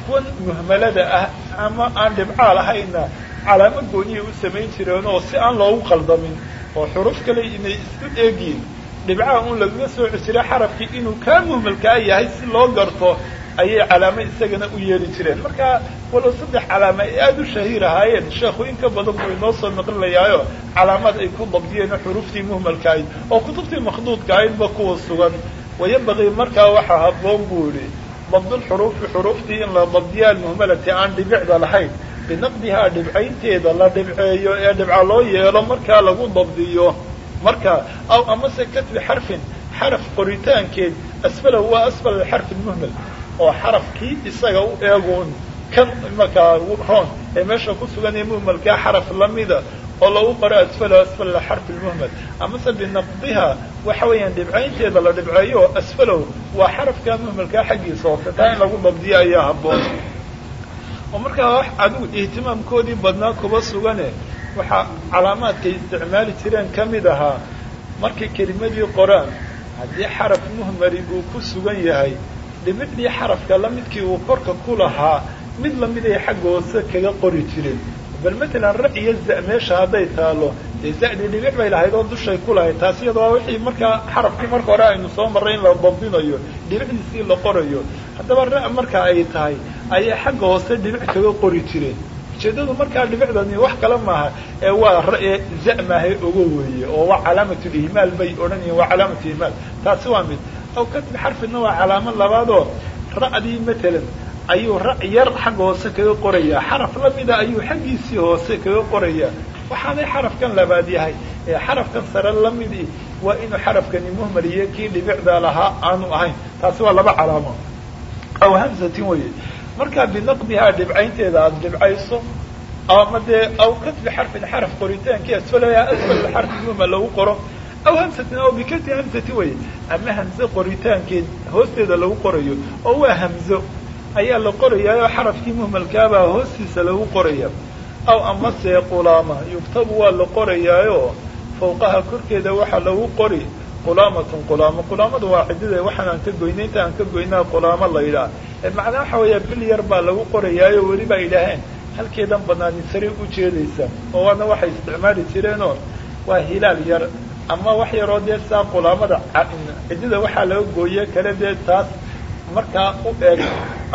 kuwan muhmalada ah ama aan dhibcaa lahayna calaamo gooniyay u samayn jireen oo si aan loogu qaldamin oo xuruuf kale inay isku eegyiin dhibcaha un lagaga soo cesira xarafkii inuu kaa muhmalkaa yahay si loo garto ayay calaamo isagana u yeeli jireen. Marka walow saddex calaama ay aada u shahiir ahaayeen sheekhu in ka badan buu inoo soo naqlinayaayo calaamaad ay ku dabdiyeen xuruuftii muhmalka ahayd oo kutubtii makhduudka ahaydba kuwa sugan. Wayambaqii markaa waxaa habboon buu yihi dabdulxuruufi xuruuftii in la dabdiya almuhmalati aan dhibicda lahayn. Binaqdihaa dhibcaynteeda la dhibceeyo ee dhibca loo yeelo markaa lagu dabdiyo marka aw amase katbi xarfin xaraf qoritaankeed asfalahu waa asfal xarfi muhmal oo xarafkii isaga u eegun kan markaa roon ee meesha ku sugan ee muhmalkaa xaraf lamida oo lagu qoro asfalahu asfal xarfi muhmal amase binaqdiha waxa weeyaan dhibcaynteeda la dhibceeyo asfalahu waa xarafkaa muhmalkaa xaggiisa hoose taa in lagu dabdiyo ayaa habboon. Oo markaa wax adigu ihtimaamkoodii badnaa kuba sugane waxaa calaamaadkay isticmaali jireen ka mid ahaa markay kelimadii qoraan haddii xaraf muhmali uu ku sugan yahay dhibicdii xarafka la midkii uu korka ku lahaa mid la mid ay xagga hoose kaga qori jireen. Bal matalan ra iyo za meesha hadday taalo dee zadii dhibic bay lahayd oo dushay ku lahayd taasi iyada waa wixii markaa xarafkii marka hore aynu soo marray in la dabdinayo dhibicdiisii la qorayo. Haddaba ra marka ay tahay ayay xagga hoose dhibic kaga qori jireen ujeeddadu markaa dhibicdani wax kale maaha ee waa ra'e za maahay ogo weeye oo waa calaamatul ihmaal bay odhanayeen waa calaamatu ihmaal. Taasi waa mid. Aw katbi xarfina waa calaamad labaadoo ra'dii matalan ayuu ra yar xagga hoose kaga qorayaa xaraf lamida ayuu xaggiisii hoose kaga qorayaa. Waxaanay xarafkan labaad yahay. Ee xarafkan sare lamidi waa inuu xarafkani muhmal iyo kii dhibicda lahaa aanu ahayn. Taasi waa laba calaamo. Aw hamsatin weye markaa binaqdihaa dhibcaynteeda aada dhibcayso ama dee aw katbi xarfin xaraf qoritaankii asfalaha asfal xarfi muhmal lagu qoro. Aw hamsatin aw bikati hamsati weye ama hamze qoritaankeed hoosteeda lagu qorayo oo waa hamzo ayaa la qorayaa xarafkii muhmalkaabaa hoostiisa lagu qoraya. Aw amase qulaama yugtabu waa la qorayaayo fawqaha korkeeda waxaa lagu qori qulaamatun qulaamo. Qulaamadu waa cidida waxaan aan ka goynay inta aan ka goynaa qulaamo la yidhaah macnaa waxa weeya bil yar baa lagu qorayaayo weli baa idhaaheen halkeedan banaani sare u jeedaysa oo waana waxay isticmaali jireenoo waa hilaal yar. Ama wax yaroo dee saa qulaamada cidida waxaa laga gooye kale dee taas markaa u eeg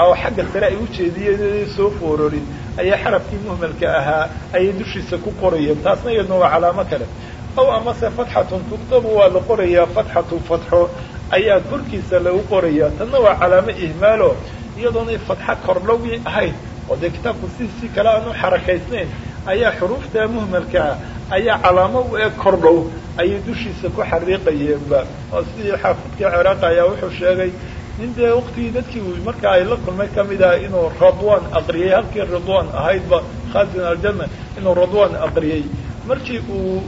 oo xagga sare ay ujeediyeen soo foororin ayaa xarafkii muhmalka ahaa ayay dushiisa ku qorayeen taasna iyadna waa calaamo kale aw amase fatxatun tugtabu waa la qorayaa fatxatu fatxo ayaa korkiisa lagu qorayaa tanna waa calaamo ihmaalo iyadoonay fatxa kordhowi ahayn oo dee kitaabku si si kale aanu xarakaysnayn ayaa xuruufta muhmalkaa ayaa calaamo u eg kordhow ayay dushiisa ku xariiqayeenba oo sidii xaafidkii ciraaq ayaa wuxuu sheegay nin dee waktigii dadkii markaa ay la kulmay ka mid ah inuu radwan aqriyey halkii ridwan ahaydba khazin aljanna inuu radwan aqriyey markii uu